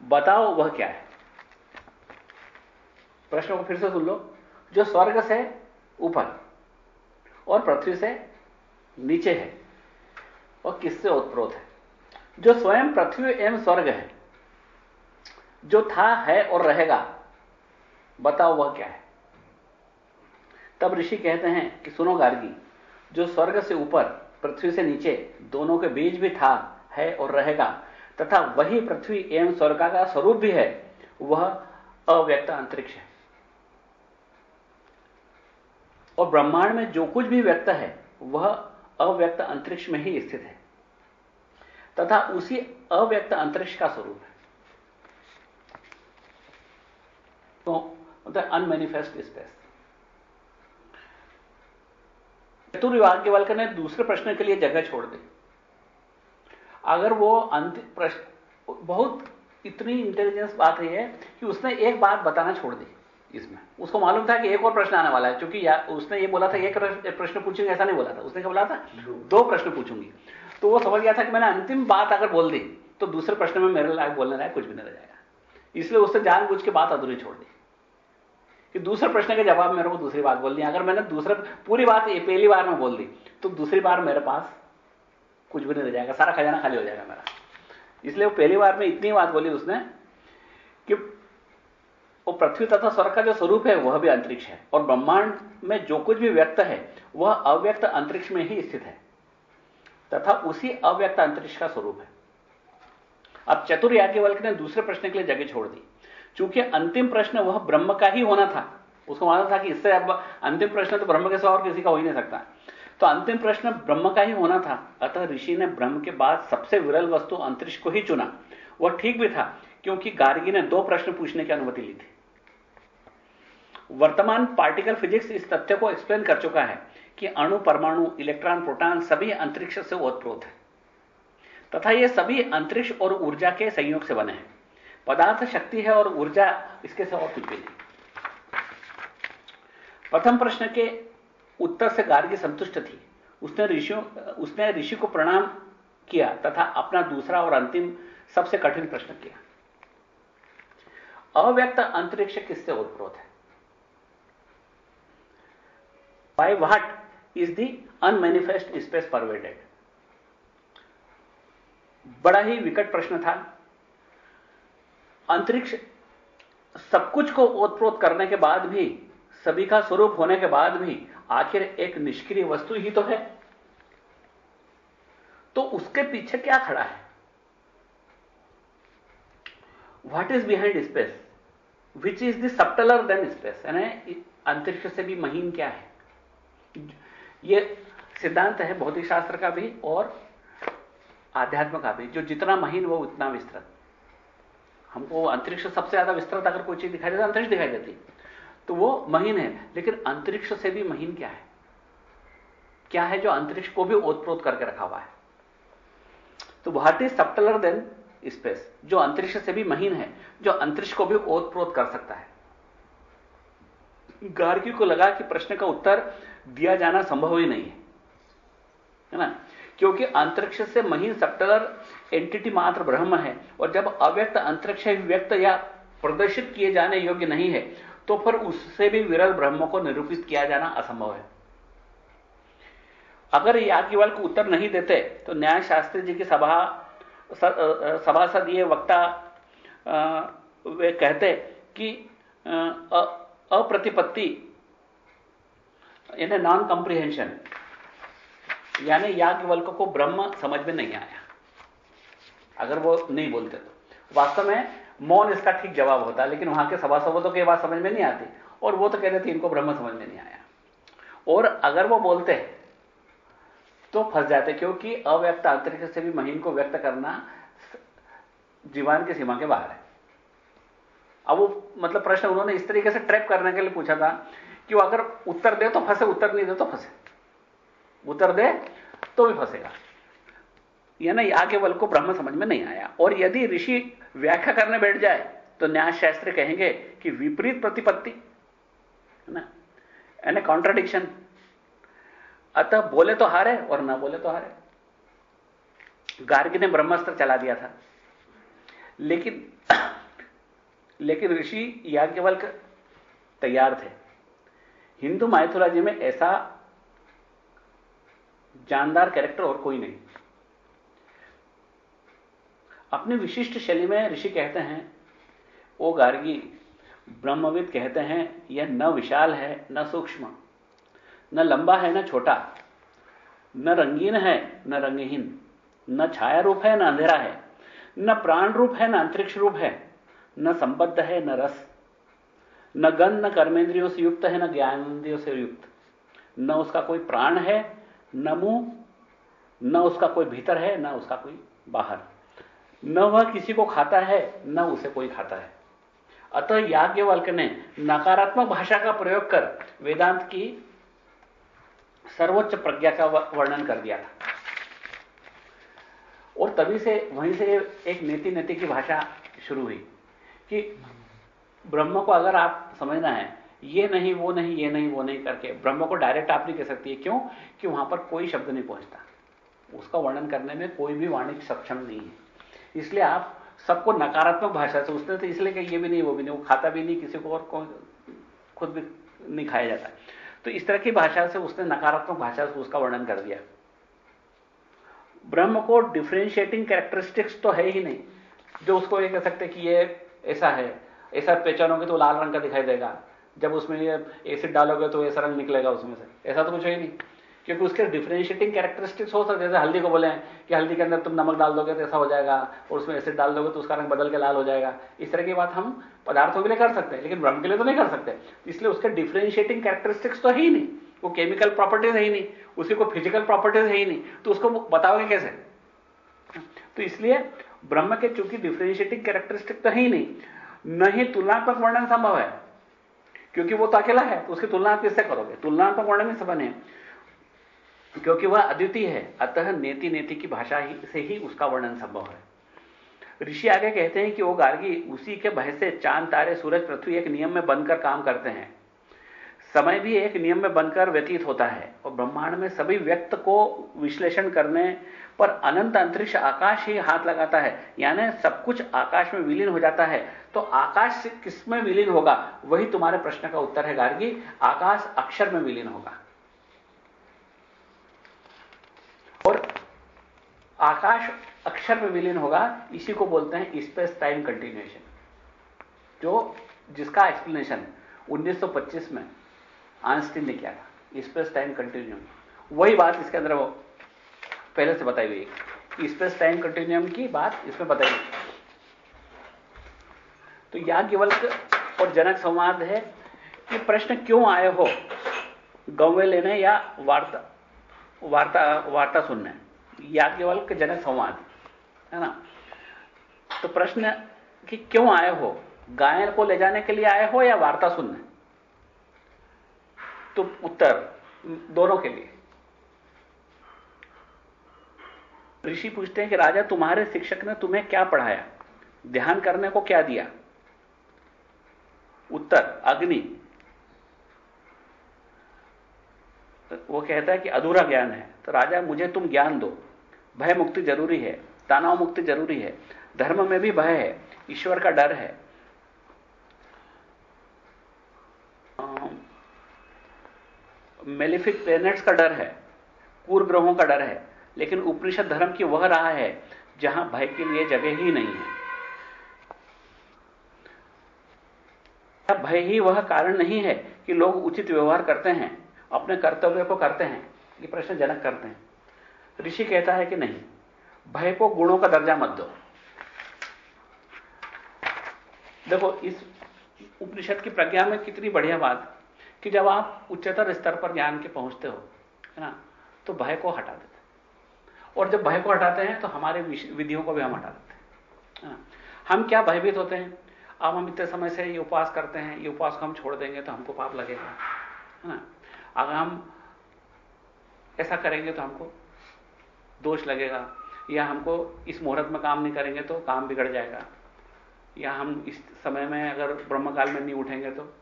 बताओ वह क्या है? प्रश्न को फिर से सुन लो। जो स्वर्ग से ऊपर और पृथ्वी से नीचे है और किससे उत्प्रोत है? जो स्वयं पृथ्वी एवं स्वर्ग है, जो था, है और रहेगा, बताओ वह क्या है? तब ऋषि कहते हैं कि सुनो गार्गी, जो स्वर्ग से ऊपर पृथ्वी से नीचे, दोनों के बीच भी था, है और रहेगा। तथा वही पृथ्वी एवं स्वर्ग का स्वरूप भी है, वह अव्यक्त अंतरिक्ष है। और ब्रह्मांड में जो कुछ भी व्यक्त है, वह अव्यक्त अंतरिक्ष में ही स्थित है। तथा उसी अव्यक्त अंतरिक्ष का स्वरूप है। तो मतलब अनमेनिफेस्ट स्पेस चतुर्वाक्यवल्क ने दूसरे प्रश्न के लिए जगह छोड़ दी। अगर वो अंतिम प्रश्न बहुत इतनी इंटेलिजेंस बात रही है कि उसने एक बात बताना छोड़ दी इसमें। उसको मालूम था कि एक और प्रश्न आने वाला है क्योंकि उसने ये बोला था एक प्रश्न पूछूँगी ऐसा नहीं बोला था। उसने क्या बोला था? दो। प्रश्न पूछूँगी। तो वो समझ गया था कि मैंने अंतिम बात अगर बोल दी तो दूसरे प्रश्न में मेरे लायक बोलने लायक कुछ भी नहीं रह जाएगा। इसलिए उसने जानबूझ के बात अधूरी छोड़ दी। कि दूसरे प्रश्न के जवाब मेरे को दूसरी बात बोल दी अगर मैंने दूसरे, पूरी बात पहली बार में बोल दी तो दूसरी बार मेरे पास कुछ भी नहीं रह जाएगा। सारा खजाना खाली हो जाएगा मेरा। इसलिए वो पहली बार में इतनी बात बोली उसने कि वो पृथ्वी तथा स्वर्ग का जो स्वरूप है, वह भी अंतरिक्ष है। और ब्रह्मांड में जो कुछ भी व्यक्त है, वह अव्यक्त अंतरिक्ष में ही स्थित है। तथा उसी अव्यक्त अंतरिक्ष का स्वरूप है। अब चतुर याज्ञवल्क ने दूसरे प्रश्न के लिए जगह छोड़ दी। चूँकि अंतिम प्रश्न वह ब्रह्म का ही होना था, उसको माना था कि इससे अब अंतिम प्रश्न तो ब्रह्म के सिवा और किसी का हो ही नहीं सकता। तो अंतिम प्रश्न ब्रह्म का ही होना था, अतः ऋषि ने ब्रह्म के बाद सबसे विरल वस्तु अंतरिक्ष को ही चुना। वह ठीक भी था, क्योंकि गार्गी ने दो प्रश्न पूछने की अनुमति ली थी। वर्तमान पार्टिकल फिजिक्स इस तथ्य को एक्सप्लेन कर चुका है कि अणु, परमाणु इलेक्ट्रॉन प्रोटॉन सभी अंतरिक्ष से ओतप्रोत है। तथा ये सभी अंतरिक्ष और ऊर्जा के संयोग से बने हैं। पदार्थ शक्ति है और ऊर्जा इसके से और कुछ भी नहीं प्रथम प्रश्न के उत्तर से गार्गी संतुष्ट थी। उसने ऋषियों, उसने ऋषि को प्रणाम किया तथा अपना दूसरा और अंतिम सबसे कठिन प्रश्न किया। अव्यक्त अंतरिक्ष किससे ओतप्रोत है? By what is the unmanifest space pervaded बड़ा ही विकट प्रश्न था। अंतरिक्ष सब कुछ को ओतप्रोत करने के बाद भी, सभी का स्वरूप होने के बाद भी, आखिर एक निष्क्रिय वस्तु ही तो है। तो उसके पीछे क्या खड़ा है? What is behind space which is the subtler then space यानी अंतरिक्ष से भी महीन क्या है? यह सिद्धांत है भौतिक शास्त्र का भी और आध्यात्म का भी, जो जितना महीन वो उतना विस्तृत। हमको अंतरिक्ष सबसे ज़्यादा विस्तृत अगर कोई चीज़ दिखाई देती अंतरिक्ष दिखाई देती। तो वो महीन है, लेकिन अंतरिक्ष से भी महीन क्या है? क्या है जो अंतरिक्ष को भी ओतप्रोत करके रखा हुआ है? तो इज़ सप्टलर देन स्पेस? जो अंतरिक्ष से भी महीन है, जो अंतरिक्ष को भी ओतप्रोत कर सकता है। गार्गी को लगा कि प्रश्न का उत्तर दिया जाना संभव ही नहीं है ना? क्योंकि अंतरिक्ष से महीन सप्टलर एंटिटी मात्र ब्रह्म है और जब अव्यक्त अंतरिक्ष व्यक्त या प्रदर्शित किए जाने योग्य नहीं है तो फिर उससे भी विरल ब्रह्म को निरूपित किया जाना असंभव है। अगर याज्ञवल को उत्तर नहीं देते तो न्याय शास्त्री जी की सभा सभासद ये वक्ता आ, वे कहते कि अप्रतिपत्ति यानी नॉन कंप्रीहेंशन यानी याज्ञवल्क को ब्रह्म समझ में नहीं आया। अगर वो नहीं बोलते तो। वास्तव में मौन इसका ठीक जवाब होता, लेकिन वहाँ के सभा सभासदों की बात समझ में नहीं आती। और वो तो कह रहे थे, इनको ब्रह्म समझ में नहीं आया। और अगर वो बोलते तो फंस जाते, क्योंकि अव्यक्त अंतरिक्ष से भी महीन को व्यक्त करना जीवन की सीमा के बाहर है। अब वो मतलब प्रश्न उन्होंने इस तरीके से ट्रैप करने के लिए पूछा था कि वो अगर उत्तर दे तो फंसे, उत्तर नहीं दे तो फंसे। उत्तर दे तो भी फंसेगा। आगे बल को ब्रह्म समझ में नहीं आया। और यदि ऋषि व्याख्या करने बैठ जाए तो न्याय शास्त्र कहेंगे कि विपरीत प्रतिपत्ति, है ना? यानी कॉन्ट्राडिक्शन अतः बोले तो हारे और ना बोले तो हारे। गार्गी ने ब्रह्मास्त्र चला दिया था। लेकिन लेकिन ऋषि याज्ञवल्क तैयार थे। हिंदू माइथोलॉजी में ऐसा जानदार कैरेक्टर और कोई नहीं। अपनी विशिष्ट शैली में ऋषि कहते हैं ओ गार्गी ब्रह्मविद कहते हैं, यह न विशाल है, न सूक्ष्म। न लंबा है, न छोटा। न रंगीन है, न रंगहीन। न छाया रूप है, न अंधेरा है। न प्राण रूप है, न अंतरिक्ष रूप है। न संबद्ध है, न रस। न गन न कर्मेंद्रियों से युक्त है, न ज्ञानेन्द्रियों से युक्त। न उसका कोई प्राण है, न मुँह, न उसका कोई भीतर है, न उसका कोई बाहर। न वह किसी को खाता है, न उसे कोई खाता है। अतः याज्ञवल्क ने नकारात्मक भाषा का प्रयोग कर वेदांत की सर्वोच्च प्रज्ञा का वर्णन कर दिया था। और तभी से वहीं से एक नीति नीति की भाषा शुरू हुई कि ब्रह्म को अगर आप समझना है, ये नहीं, वो नहीं, ये नहीं, वो नहीं करके ब्रह्म को डायरेक्ट आप नहीं कह सकती है। क्यों? कि वहाँ पर कोई शब्द नहीं पहुँचता। उसका वर्णन करने में कोई भी वाणिक सक्षम नहीं है। इसलिए आप सबको नकारात्मक भाषा से उसने तो इसलिए कि ये भी नहीं वो भी नहीं वो खाता भी नहीं किसी को और को, खुद भी नहीं खाया जाता। तो इस तरह की भाषा से उसने नकारात्मक भाषा से उसका वर्णन कर दिया। ब्रह्म को डिफ्रेंशिएटिंग कैरेक्टरिस्टिक्स तो है ही नहीं जो उसको ये कह सकते कि ये ऐसा है ऐसा पहचानोगे तो लाल रंग का दिखाई देगा जब उसमें एसिड डालोगे तो ऐसा रंग निकलेगा उसमें से ऐसा तो कुछ है ही नहीं। क्योंकि उसके डिफ्रेंशिएटिंग कैरेक्टरिस्टिक्स हो सकते जैसे हल्दी को बोले कि हल्दी के अंदर तुम नमक डाल दोगे तो ऐसा हो जाएगा और उसमें एसिड डाल दोगे तो उसका रंग बदल के लाल हो जाएगा। इस तरह की बात हम पदार्थों के लिए कर सकते हैं, लेकिन ब्रह्म के लिए तो नहीं कर सकते। इसलिए उसके डिफ्रेंशिएटिंग कैरेक्टरिस्टिक्स तो है ही नहीं। वो केमिकल प्रॉपर्टीज़ है ही नहीं। उसी को फ़िज़िकल प्रॉपर्टीज़ है ही नहीं। तो उसको बताओगे कैसे? तो इसलिए ब्रह्म के चूँकि डिफ्रेंशिएटिंग कैरेक्टरिस्टिक तो है ही नहीं, न ही तुलनात्मक वर्णन संभव है। क्योंकि वो तो अकेला है तो उसकी तुलना आप किससे करोगे? तुलनात्मक वर्णन ही सबन है। क्योंकि वह अद्वितीय है, अतः नेति नेति की भाषा ही से ही उसका वर्णन संभव है। ऋषि आगे कहते हैं कि वो गार्गी, उसी के भय से चाँद, तारे, सूरज, पृथ्वी एक नियम में बनकर काम करते हैं। समय भी एक नियम में बनकर व्यतीत होता है और ब्रह्मांड में सभी व्यक्त को विश्लेषण करने पर अनंत अंतरिक्ष आकाश ही हाथ लगाता है। यानी सब कुछ आकाश में विलीन हो जाता है। तो आकाश से किसमें विलीन होगा? वही तुम्हारे प्रश्न का उत्तर है गार्गी। आकाश अक्षर में विलीन होगा और आकाश अक्षर में विलीन होगा, इसी को बोलते हैं स्पेस टाइम कंटिन्यूएशन जो जिसका एक्सप्लेनेशन 1925 में आंस्टीन ने किया था स्पेस टाइम कंटिन्यूम वही बात इसके अंदर वो पहले से बताई हुई है। स्पेस टाइम कंटिन्यूम की बात इसमें बताई हुई तो याज्ञवल्क और जनक संवाद है कि प्रश्न क्यों आए हो? गौवे लेने या वार्ता वार्ता वार्ता सुनने? याज्ञवल्क जनक संवाद है ना? तो प्रश्न कि क्यों आए हो? गायन को ले जाने के लिए आए हो या वार्ता सुनने? तो उत्तर, दोनों के लिए। ऋषि पूछते हैं कि राजा, तुम्हारे शिक्षक ने तुम्हें क्या पढ़ाया? ध्यान करने को क्या दिया? उत्तर, अग्नि। तो वो कहता है कि अधूरा ज्ञान है। तो राजा, मुझे तुम ज्ञान दो। भय मुक्ति ज़रूरी है, तनाव मुक्ति ज़रूरी है। धर्म में भी भय है, ईश्वर का डर है। मेलिफिक प्लेनेट्स का डर है कूर ग्रहों का डर है, लेकिन उपनिषद धर्म की वह राह है, जहाँ भय के लिए जगह ही नहीं है। भय ही वह कारण नहीं है कि लोग उचित व्यवहार करते हैं। अपने कर्तव्य को करते हैं, ये प्रश्न जनक करते हैं। ऋषि कहता है कि नहीं, भय को गुणों का दर्जा मत दो। देखो, इस उपनिषद की प्रज्ञा में कितनी बढ़िया बात कि जब आप उच्चतर स्तर पर ज्ञान के पहुँचते हो, है ना तो भय को हटा देते और जब भय को हटाते हैं तो हमारे विधियों को भी हम हटा देते हैं हम क्या भयभीत होते हैं? अब हम इतने समय से ये उपवास करते हैं, ये उपवास को हम छोड़ देंगे तो हमको पाप लगेगा, है ना। अगर हम ऐसा करेंगे तो हमको दोष लगेगा या हमको इस मुहूर्त में काम नहीं करेंगे तो काम बिगड़ जाएगा। या हम इस समय में अगर ब्रह्म काल में नहीं उठेंगे तो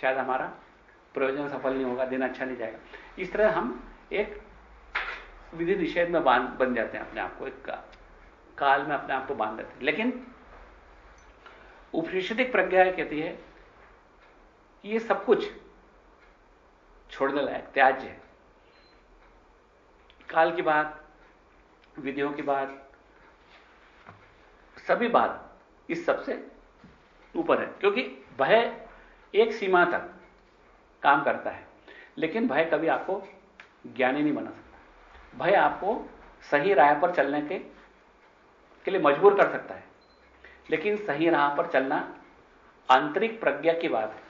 शायद हमारा प्रयोजन सफल नहीं होगा दिन अच्छा नहीं जाएगा। इस तरह हम एक विधि निषेध में बाँध बन जाते हैं अपने आप को एक का, काल में अपने आप को बाँध देते हैं। लेकिन उपनिषदिक प्रज्ञा कहती है कि ये सब कुछ छोड़ने लायक त्याज्य है। काल की बात विधियों की बात सभी बात इस सबसे ऊपर है क्योंकि भय एक सीमा तक काम करता है लेकिन भय कभी आपको ज्ञानी नहीं बना सकता। भय आपको सही राह पर चलने के, के लिए मजबूर कर सकता है लेकिन सही राह पर चलना आंतरिक प्रज्ञा की बात है।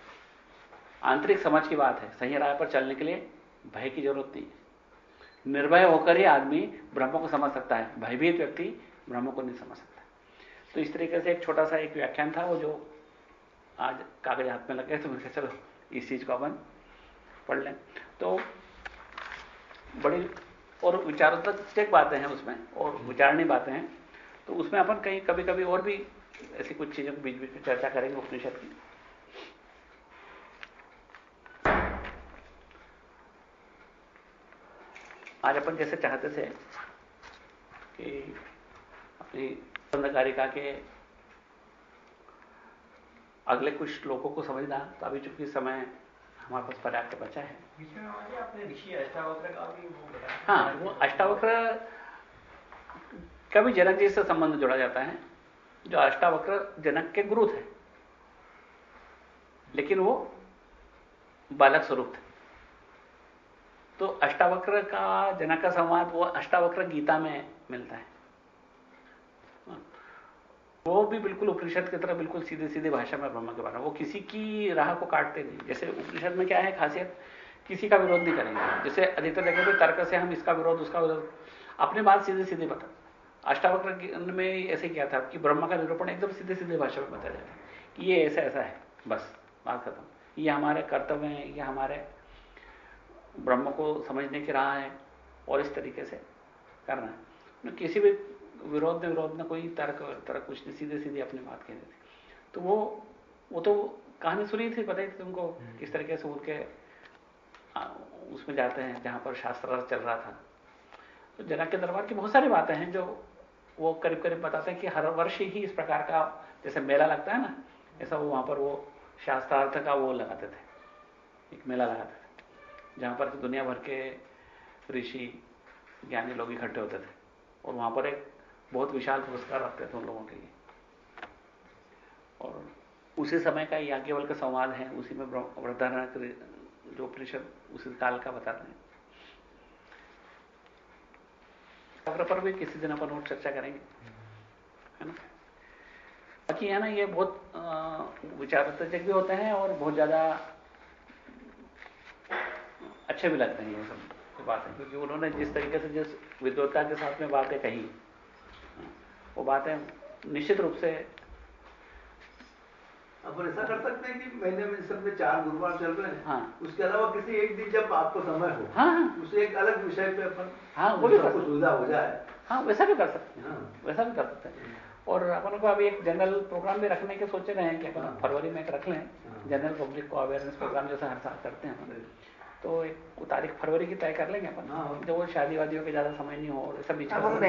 आंतरिक समझ की बात है, सही राय पर चलने के लिए भय की ज़रूरत नहीं है। निर्भय होकर ही आदमी ब्रह्म को समझ सकता है, भयभीत व्यक्ति ब्रह्म को नहीं समझ सकता। तो इस तरीके से एक छोटा सा एक व्याख्यान था, वो जो आज कागज़ हाथ में लगे तो मैंने चलो, इस चीज़ को अपन पढ़ लें। तो बड़ी और विचारोत्तक बातें हैं उसमें, और विचारणी बातें हैं। तो उसमें अपन कहीं कभी कभी और भी ऐसी कुछ चीज़ों के बीच बीच में चर्चा करेंगे, उपनिषद की। आज अपन जैसे चाहते थे कि अपनी कारिका के अगले कुछ श्लोकों को समझना तो अभी चूँकि समय हमारे पास पर्याप्त बचा है। हाँ वो अष्टावक्र का भी जनक जी से संबंध जोड़ा जाता है जो अष्टावक्र जनक के गुरु थे। लेकिन वो बालक स्वरूप थे। तो अष्टावक्र का, जनक संवाद, वो अष्टावक्र गीता में मिलता है। वो भी बिल्कुल उपनिषद की तरह बिल्कुल सीधे सीधे भाषा में ब्रह्म के बारे में। वो किसी की राह को काटते नहीं। जैसे उपनिषद में क्या है, खासियत, किसी का विरोध नहीं करेंगे। जैसे अधिकतर जगह पे तर्क से हम इसका विरोध, उसका विरोध। अपने बात सीधे सीधे बता। अष्टावक्र में ऐसे किया था कि ब्रह्म का निरूपण एकदम सीधे सीधे भाषा में बताया जाता है कि ये ऐसा ऐसा है। बस, बात खत्म। ये हमारे कर्तव्य हैं, ये हमारे ब्रह्म को समझने की राह है और इस तरीके से करना है। किसी भी विरोध विरोध में कोई तर्क तर्क कुछ नहीं सीधे सीधे अपनी बात कह देती। तो वो वो तो कहानी सुनी थी पता ही थी तुमको हम्म। किस तरीके से उनके उसमें जाते हैं जहाँ पर शास्त्र चल रहा था। तो जनक के दरबार की बहुत सारी बातें हैं जो वो करीब करीब बताते हैं कि हर वर्ष ही इस प्रकार का जैसे मेला लगता है ना ऐसा वो वहाँ पर वो शास्त्रार्थ का वो लगाते थे। एक मेला लगाते थे। जहाँ पर दुनिया भर के ऋषि, ज्ञानी लोग इकट्ठे होते थे। और वहाँ पर एक बहुत विशाल पुरस्कार रखते थे उन लोगों के लिए। और उसी समय का याज्ञवल का संवाद है, उसी में वृद्धारण जो उपनिषद, उसी काल का बताते हैं। पर भी किसी दिन अपन और चर्चा करेंगे, है ना? बाकी है ना, ये बहुत विचारोत्तेजक भी होते हैं और बहुत ज़्यादा अच्छे भी लगते हैं ये सब बातें। क्योंकि उन्होंने जिस तरीके से जिस विद्वता के साथ में बातें कही वो बातें निश्चित रूप से अपन ऐसा कर सकते हैं कि महीने में सब में चार गुरुवार चल रहे हैं हाँ। उसके अलावा किसी एक दिन जब आपको समय हो हाँ, हाँ। उसे एक अलग विषय पे अपन हाँ वो भी कुछ सुविधा हो जाए। हाँ वैसा भी कर सकते हैं। हाँ। वैसा भी कर सकते हैं। और अपन को अभी एक जनरल प्रोग्राम भी रखने के सोचे रहे हैं कि अपन हाँ। फरवरी में एक रख लें। जनरल पब्लिक को अवेयरनेस प्रोग्राम जैसा हर साल करते हैं। तो एक तारीख फरवरी की तय कर लेंगे अपन। हाँ, जब वो शादी वादियों के ज़्यादा समय नहीं हो और ऐसा बीच बसंत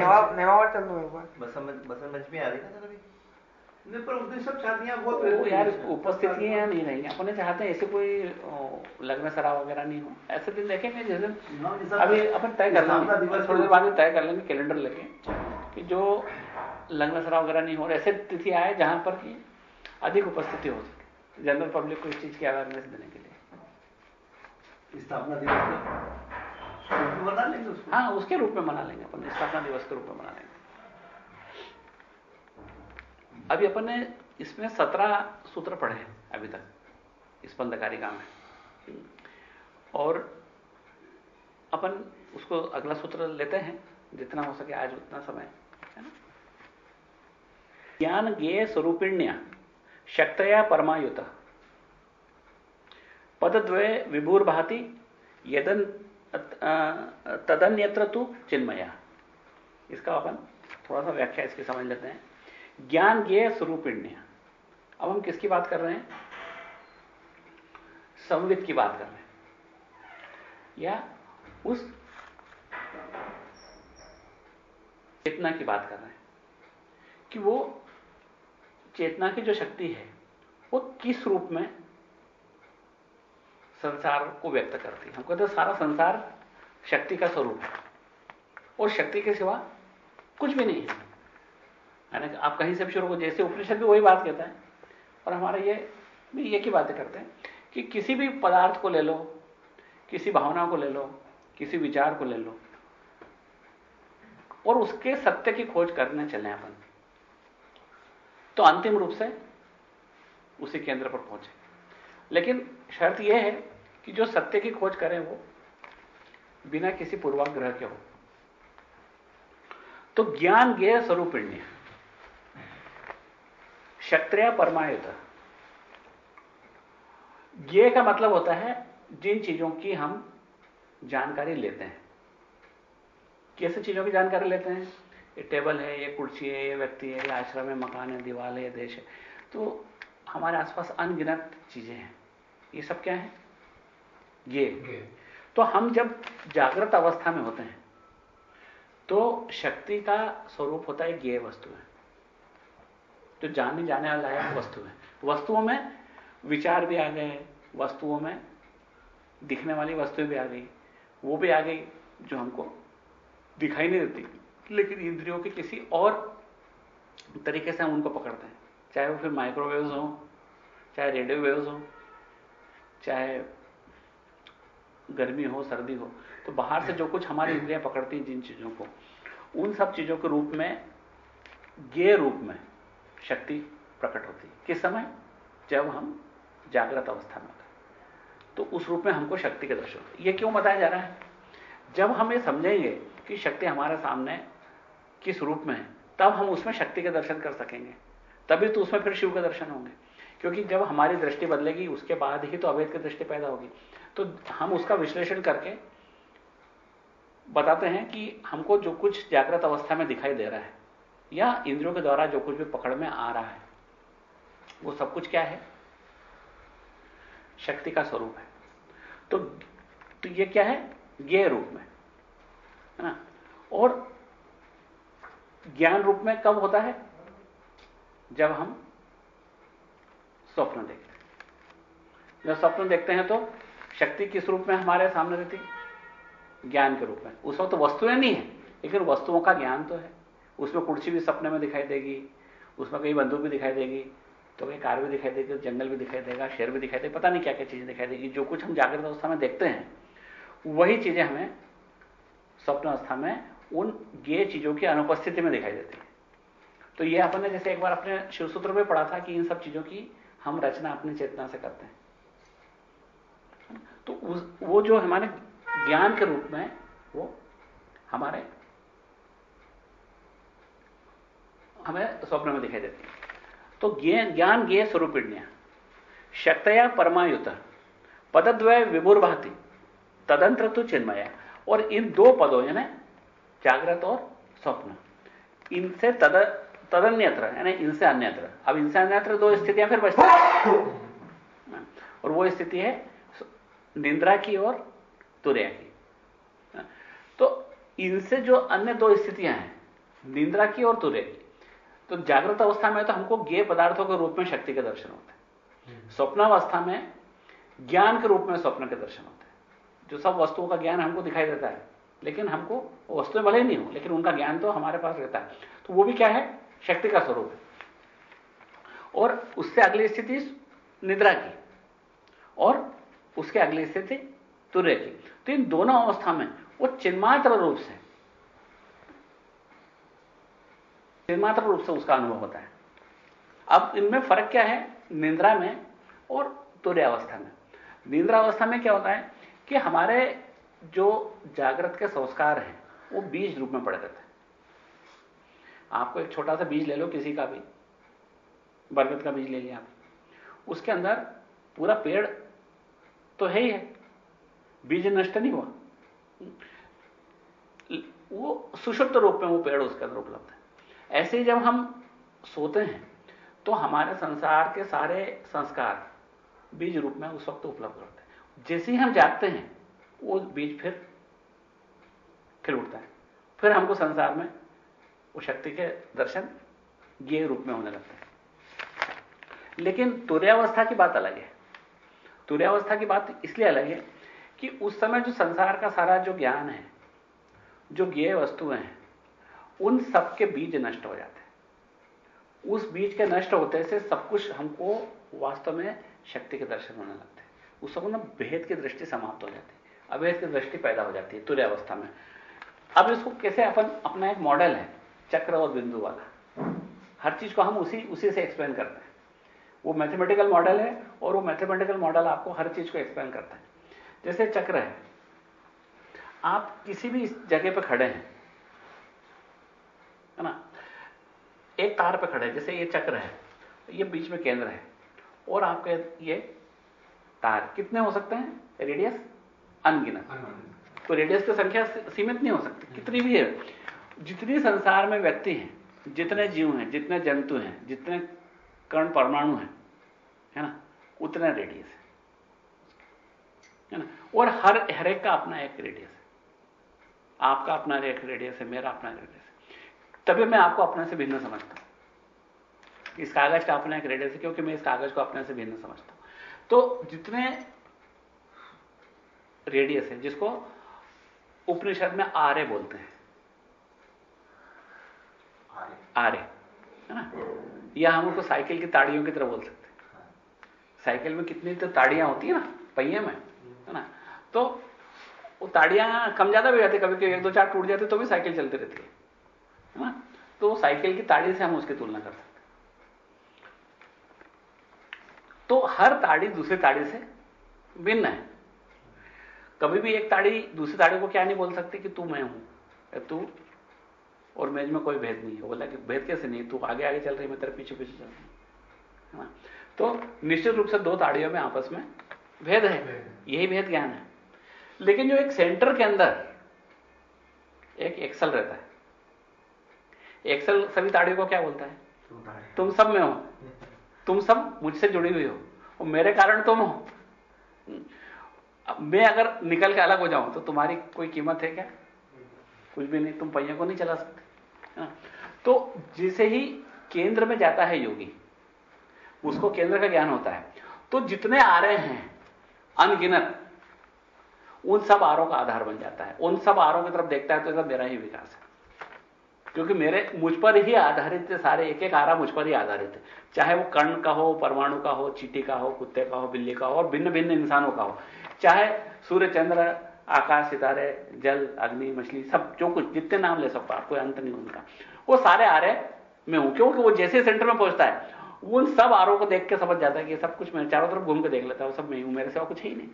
में आ रही है पर उस दिन सब शादियाँ बहुत यार उपस्थितियाँ नहीं रहेंगी अपने चाहते हैं ऐसे कोई लग्न सराव वगैरह नहीं हो। ऐसे दिन देखेंगे जिस दिन हाँ, अभी अपन तय कर लेंगे। थोड़ी देर बाद में तय कर लेंगे कैलेंडर लेके कि जो लग्न सराव वगैरह नहीं हो ऐसे तिथि आए जहाँ पर की अधिक उपस्थिति हो सके। जनरल पब्लिक को इस चीज़ की अवेयरनेस देने के लिए। स्थापना दिवस मना लेंगे उसको? हाँ उसके रूप में मना लेंगे अपन, स्थापना दिवस के रूप में मना लेंगे। अभी अपन ने इसमें सत्रह सूत्र पढ़े हैं, अभी तक। स्पंद कारिका में। और अपन उसको अगला सूत्र लेते हैं, जितना हो सके आज उतना समय, है ना? ज्ञान ज्ञेय स्वरूपिण्य शक्तया परमायुता। पदद्वय विभूर भाती, यदन तदन्यत्र तु चिन्मया। इसका अपन थोड़ा सा व्याख्या इसकी समझ लेते हैं। ज्ञान ज्ञेय स्वरूपिण्य। अब हम किसकी बात कर रहे हैं? संवित की बात कर रहे हैं। या उस चेतना की बात कर रहे हैं कि वो चेतना की जो शक्ति है, वो किस रूप में संसार को व्यक्त करती है। हम कहते हैं सारा संसार शक्ति का स्वरूप है। और शक्ति के सिवा कुछ भी नहीं है। यानी आप कहीं से भी शुरू हो जैसे उपनिषद भी वही बात कहता है। और हमारे ये भी एक ही बातें करते हैं कि किसी भी पदार्थ को ले लो, किसी भावना को ले लो, किसी विचार को ले लो, और उसके सत्य की खोज करने चले अपन। तो अंतिम रूप से उसी केंद्र पर पहुँचे। लेकिन शर्त यह है कि जो सत्य की खोज करें वो बिना किसी पूर्वाग्रह के हो। तो ज्ञान ज्ञेय स्वरूपिण्य क्षत्रिय परमायुत। ज्ञेय का मतलब होता है जिन चीज़ों की हम जानकारी लेते हैं। कैसे चीज़ों की जानकारी लेते हैं? ये टेबल है, ये कुर्सी है, ये व्यक्ति है, ये आश्रम है, मकान है दीवार है देश है। तो हमारे आसपास अनगिनत चीज़ें हैं। ये सब क्या है? ये। तो हम जब जागृत अवस्था में होते हैं तो शक्ति का स्वरूप होता है ज्ञेय वस्तु है। जो जाने जाने वाला है वस्तु है। वस्तुओं में विचार भी आ गए वस्तुओं में दिखने वाली वस्तुएँ भी आ गई वो भी आ गई जो हमको दिखाई नहीं देती। लेकिन इंद्रियों के किसी और तरीके से हम उनको पकड़ते हैं। चाहे वो फिर माइक्रोवेव्स हो चाहे रेडियो वेव्स हो चाहे गर्मी हो सर्दी हो तो बाहर से जो कुछ हमारी इंद्रियाँ पकड़ती हैं जिन चीज़ों को उन सब चीज़ों के रूप में गे रूप में शक्ति प्रकट होती है। किस समय? जब हम जागृत अवस्था में तो उस रूप में हमको शक्ति के दर्शन होते ये क्यों बताया जा रहा है? जब हम ये समझेंगे कि शक्ति हमारे सामने किस रूप में है तब हम उसमें शक्ति के दर्शन कर सकेंगे। तभी तो उसमें फिर शिव के दर्शन होंगे। क्योंकि जब हमारी दृष्टि बदलेगी उसके बाद ही तो अवैध की दृष्टि पैदा होगी। तो हम उसका विश्लेषण करके बताते हैं कि हमको जो कुछ जागृत अवस्था में दिखाई दे रहा है या इंद्रियों के द्वारा जो कुछ भी पकड़ में आ रहा है वो सब कुछ क्या है? शक्ति का स्वरूप है। तो, तो ये क्या है? ज्ञ रूप में है ना? और ज्ञान रूप में कब होता है? जब हम स्वप्न देखते हैं। जब स्वप्न देखते हैं तो शक्ति किस रूप में हमारे सामने रहती? ज्ञान के रूप में। उस वक्त तो वस्तुएँ नहीं है, लेकिन वस्तुओं का ज्ञान तो है। उसमें कुर्सी भी सपने में दिखाई देगी, उसमें कई बंदूक भी दिखाई देगी तो कहीं कार भी दिखाई देगी, जंगल भी दिखाई देगा, शेर भी दिखाई देगा, पता नहीं क्या क्या चीज़ें दिखाई देगी। जो कुछ हम जागृत अवस्था में देखते हैं, वही चीज़ें हमें स्वप्न अवस्था में उन गे चीज़ों की अनुपस्थिति में दिखाई देती है। तो ये अपन ने जैसे एक बार अपने शिवसूत्र में पढ़ा था कि इन सब चीज़ों की हम रचना अपनी चेतना से करते हैं। तो उस, वो जो हमारे ज्ञान के रूप में वो हमारे हमें स्वप्न में दिखाई देती है। तो ज्ञान ज्ञेय स्वरूपिण्य। शक्तया परमायुत। पदद्वय विभुर भाती तदंत्र तो चिन्मया। और इन दो पदों यानी जागृत और स्वप्न। इनसे तद तदन्यत्र, यानी इनसे अन्यत्र अब इनसे अन्यत्र दो स्थितियाँ फिर बचती और वो स्थिति है निंद्रा की और तुरैया की। तो इनसे जो अन्य दो स्थितियाँ हैं, निंद्रा की और तुरैया की तो जागृत अवस्था में तो हमको ज्ञ पदार्थों के रूप में शक्ति के दर्शन होते हैं। स्वप्नावस्था में ज्ञान के रूप में स्वप्न के दर्शन होते हैं। जो सब वस्तुओं का ज्ञान हमको दिखाई देता है, लेकिन हमको वस्तुएँ भले ही नहीं हो, लेकिन उनका ज्ञान तो हमारे पास रहता है। तो वो भी क्या है? शक्ति का स्वरूप है। और उससे अगली स्थिति निद्रा की, और उसके अगली स्थिति तुर्य की। तो इन दोनों अवस्था में वो चिन्मात्र रूप से, चिन्मात्र रूप से उसका अनुभव होता है। अब इनमें फ़र्क क्या है? निंद्रा में और तुर्य अवस्था में। निंद्रा अवस्था में क्या होता है कि हमारे जो जागृत के संस्कार हैं, वो बीज रूप में पड़ जाते हैं। आपको एक छोटा सा बीज ले लो किसी का भी, बरगद का बीज ले लिया आप। उसके अंदर पूरा पेड़ तो है ही है, बीज नष्ट नहीं हुआ। वो सुषुप्त रूप में वो पेड़ उसके अंदर उपलब्ध है। ऐसे ही जब हम सोते हैं तो हमारे संसार के सारे संस्कार बीज रूप में उस वक्त उपलब्ध होते हैं। जैसे ही हम जागते हैं, वो बीज फिर खिल उठता है। फिर हमको संसार में वो शक्ति के दर्शन ये रूप में होने लगते हैं। लेकिन तुर्यावस्था की बात अलग है। तुर्यावस्था की बात इसलिए अलग है कि उस समय जो संसार का सारा जो ज्ञान है, जो ज्ञेय वस्तुएँ हैं, उन सबके बीज नष्ट हो जाते हैं। उस बीज के नष्ट होते से सब कुछ हमको वास्तव में शक्ति के दर्शन होने लगते हैं। उस समय ना भेद की दृष्टि समाप्त हो जाती है। अभेद की दृष्टि पैदा हो जाती है तुर्यावस्था में। अब इसको कैसे अपन, अपना एक मॉडल है। चक्र और बिंदु वाला। हर चीज़ को हम उसी उसी से एक्सप्लेन करते हैं। वो मैथमेटिकल मॉडल है और वो मैथमेटिकल मॉडल आपको हर चीज़ को एक्सप्लेन करता है। जैसे चक्र है। आप किसी भी जगह पर खड़े हैं है ना? एक तार पर खड़े हैं जैसे ये चक्र है ये बीच में केंद्र है और आपके ये तार कितने हो सकते हैं? रेडियस अनगिनत। तो रेडियस की संख्या सीमित नहीं हो सकती कितनी भी है। जितनी संसार में व्यक्ति हैं, जितने जीव हैं, जितने जंतु हैं, जितने कर्ण परमाणु हैं, है ना, उतने रेडियस है। है ना, और हर हर एक का अपना एक रेडियस है। आपका अपना एक रेडियस है, मेरा अपना रेडियस है। तभी मैं आपको अपने से भिन्न समझता हूँ। इस कागज़ का अपना एक रेडियस है, क्योंकि मैं इस कागज़ को अपने से भिन्न समझता हूँ। तो जितने रेडियस है, जिसको उपनिषद में आर्य बोलते हैं आर्य है ना? या हम उसको साइकिल की ताड़ियों की तरह बोल सकते हैं। साइकिल में कितनी तो ताड़ियाँ होती है ना, पहिए में, है ना? तो वो ताड़ियाँ कम ज़्यादा भी जाती कभी कभी एक दो चार टूट जाती तो भी साइकिल चलती रहती है ना? तो साइकिल की ताड़ी से हम उसकी तुलना कर सकते तो हर ताड़ी दूसरी ताड़ी से भिन्न है। कभी भी एक ताड़ी दूसरी ताड़ी को क्या नहीं बोल सकती कि तू मैं हूँ तू और मेज में कोई भेद नहीं है। बोला कि भेद कैसे नहीं? तू आगे आगे चल रही मैं तेरे पीछे पीछे चल रही है। तो निश्चित रूप से दो ताड़ियों में आपस में भेद है। यही भेद ज्ञान है। लेकिन जो एक सेंटर के अंदर एक एक्सल रहता है। एक्सल सभी ताड़ियों को क्या बोलता है? तुम सब में हो। तुम सब मुझसे जुड़ी हुई हो। और मेरे कारण तुम हो। मैं अगर निकल के अलग हो जाऊँ तो तुम्हारी कोई कीमत है क्या? कुछ भी नहीं। तुम पहिए को नहीं चला सकते। तो जिसे ही केंद्र में जाता है योगी, उसको केंद्र का ज्ञान होता है। तो जितने आ रहे हैं, अनगिनत, उन सब आरों का आधार बन जाता है। उन सब आरों की तरफ़ देखता है तो सब मेरा ही विकास है। क्योंकि मेरे, मुझ पर ही आधारित थे सारे एक एक आरा मुझ पर ही आधारित है। चाहे वो कर्ण का हो, परमाणु का हो, चीटी का हो, कुत्ते का हो, बिल्ली का हो, और भिन्न भिन्न इंसानों का हो। चाहे सूर्य, चंद्र आकाश, सितारे, जल, अग्नि, मछली, सब जो कुछ, जितने नाम ले सकता कोई अंत नहीं उनका। वो सारे आरे में हूँ, क्योंकि वो जैसे सेंटर में पहुँचता है, उन सब आरों को देख के समझ जाता है कि सब कुछ मैं चारों तरफ़ घूम के देख लेता हूँ, सब मैं हूँ मेरे सिवा कुछ ही नहीं।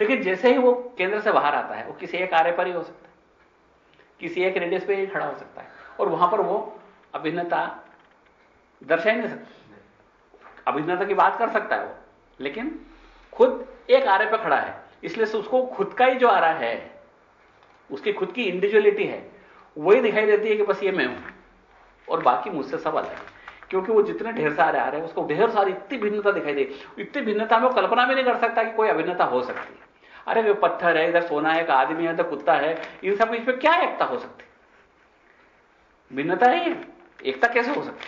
लेकिन जैसे ही वो केंद्र से बाहर आता है, वो किसी एक आरे पर ही हो सकता है, किसी एक रेडियस पर ही खड़ा हो सकता है, और वहाँ पर वो अभिन्नता दर्शा ही नहीं सकता। अभिन्नता की बात कर सकता है वो, लेकिन खुद एक आरे पर खड़ा है इसलिए उसको खुद का ही जो आ रहा है, उसकी खुद की इंडिविजुअलिटी है, वही दिखाई देती है कि बस ये मैं हूँ। और बाकी मुझसे सब अलग है। क्योंकि वो जितने ढेर सारे आ रहे हैं, उसको ढेर सारी इतनी भिन्नता दिखाई दे, इतनी भिन्नता में वो कल्पना भी नहीं कर सकता कि कोई अभिन्नता हो सकती है। अरे वो पत्थर है, इधर सोना है, एक आदमी है, इधर कुत्ता है, इन सब बीच में क्या एकता हो सकती भिन्नता है एकता कैसे हो सकती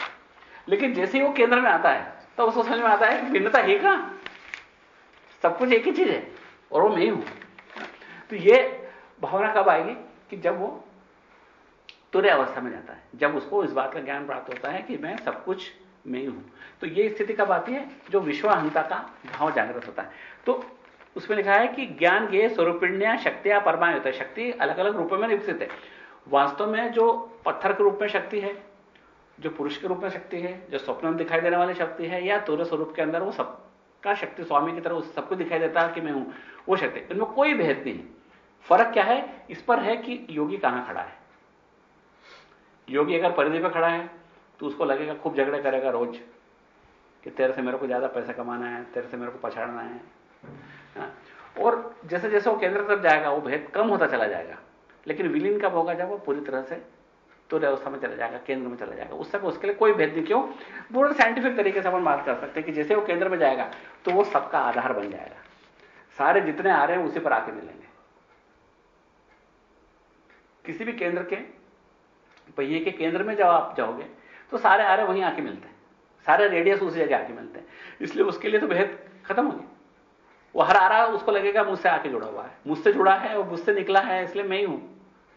लेकिन जैसे ही वो केंद्र में आता है तो उसको समझ में आता है भिन्नता है कहाँ? सब कुछ एक ही चीज़ है। और वो मैं ही। हूँ तो ये भावना कब आएगी कि जब वो तुरे अवस्था में जाता है? जब उसको इस बात का ज्ञान प्राप्त होता है कि मैं सब कुछ मैं ही। हूँ तो ये स्थिति कब आती है? जो विश्वाहंता का भाव जागृत होता है। तो उसमें लिखा है कि ज्ञान के स्वरूपिण्या शक्तियाँ परमायुत है। शक्ति अलग अलग रूपों में विकसित है। वास्तव में जो पत्थर के रूप में शक्ति है, जो पुरुष के रूप में शक्ति है, जो स्वप्न में दिखाई देने वाली शक्ति है, या तुर स्वरूप के अंदर वो सबका शक्ति, स्वामी की तरह सबको दिखाई देता है कि मैं हूँ। वो शक्ति इनमें कोई भेद नहीं। फ़र्क क्या है? इस पर है कि योगी कहाँ खड़ा है। योगी अगर परिधि पर खड़ा है तो उसको लगेगा खूब झगड़े करेगा रोज कि तेरे से मेरे को ज़्यादा पैसा कमाना है, तेरे से मेरे को पछाड़ना है। हाँ। और जैसे जैसे वो केंद्र तरफ़ जाएगा, वो भेद कम होता चला जाएगा। लेकिन विलीन कब होगा? जब वो पूरी तरह से तुर अवस्था में चला जाएगा, केंद्र में चला जाएगा। उस समय उसके लिए कोई भेद नहीं। क्यों? पूर्ण साइंटिफिक तरीके से अपन बात कर सकते हैं कि जैसे वो केंद्र में जाएगा तो वो सबका आधार बन जाएगा। सारे जितने आ रहे हैं उसी पर आके मिलेंगे। किसी भी केंद्र के, पहिए के केंद्र में जब आप जाओगे तो सारे आ रहे वहीं आके मिलते हैं। सारे रेडियस उसी जगह आके मिलते हैं। इसलिए उसके लिए तो भेद खत्म हो गया। वो हर आ रहा है, उसको लगेगा मुझसे आके जुड़ा हुआ है। मुझसे जुड़ा है और मुझसे निकला है, इसलिए मैं ही हूँ।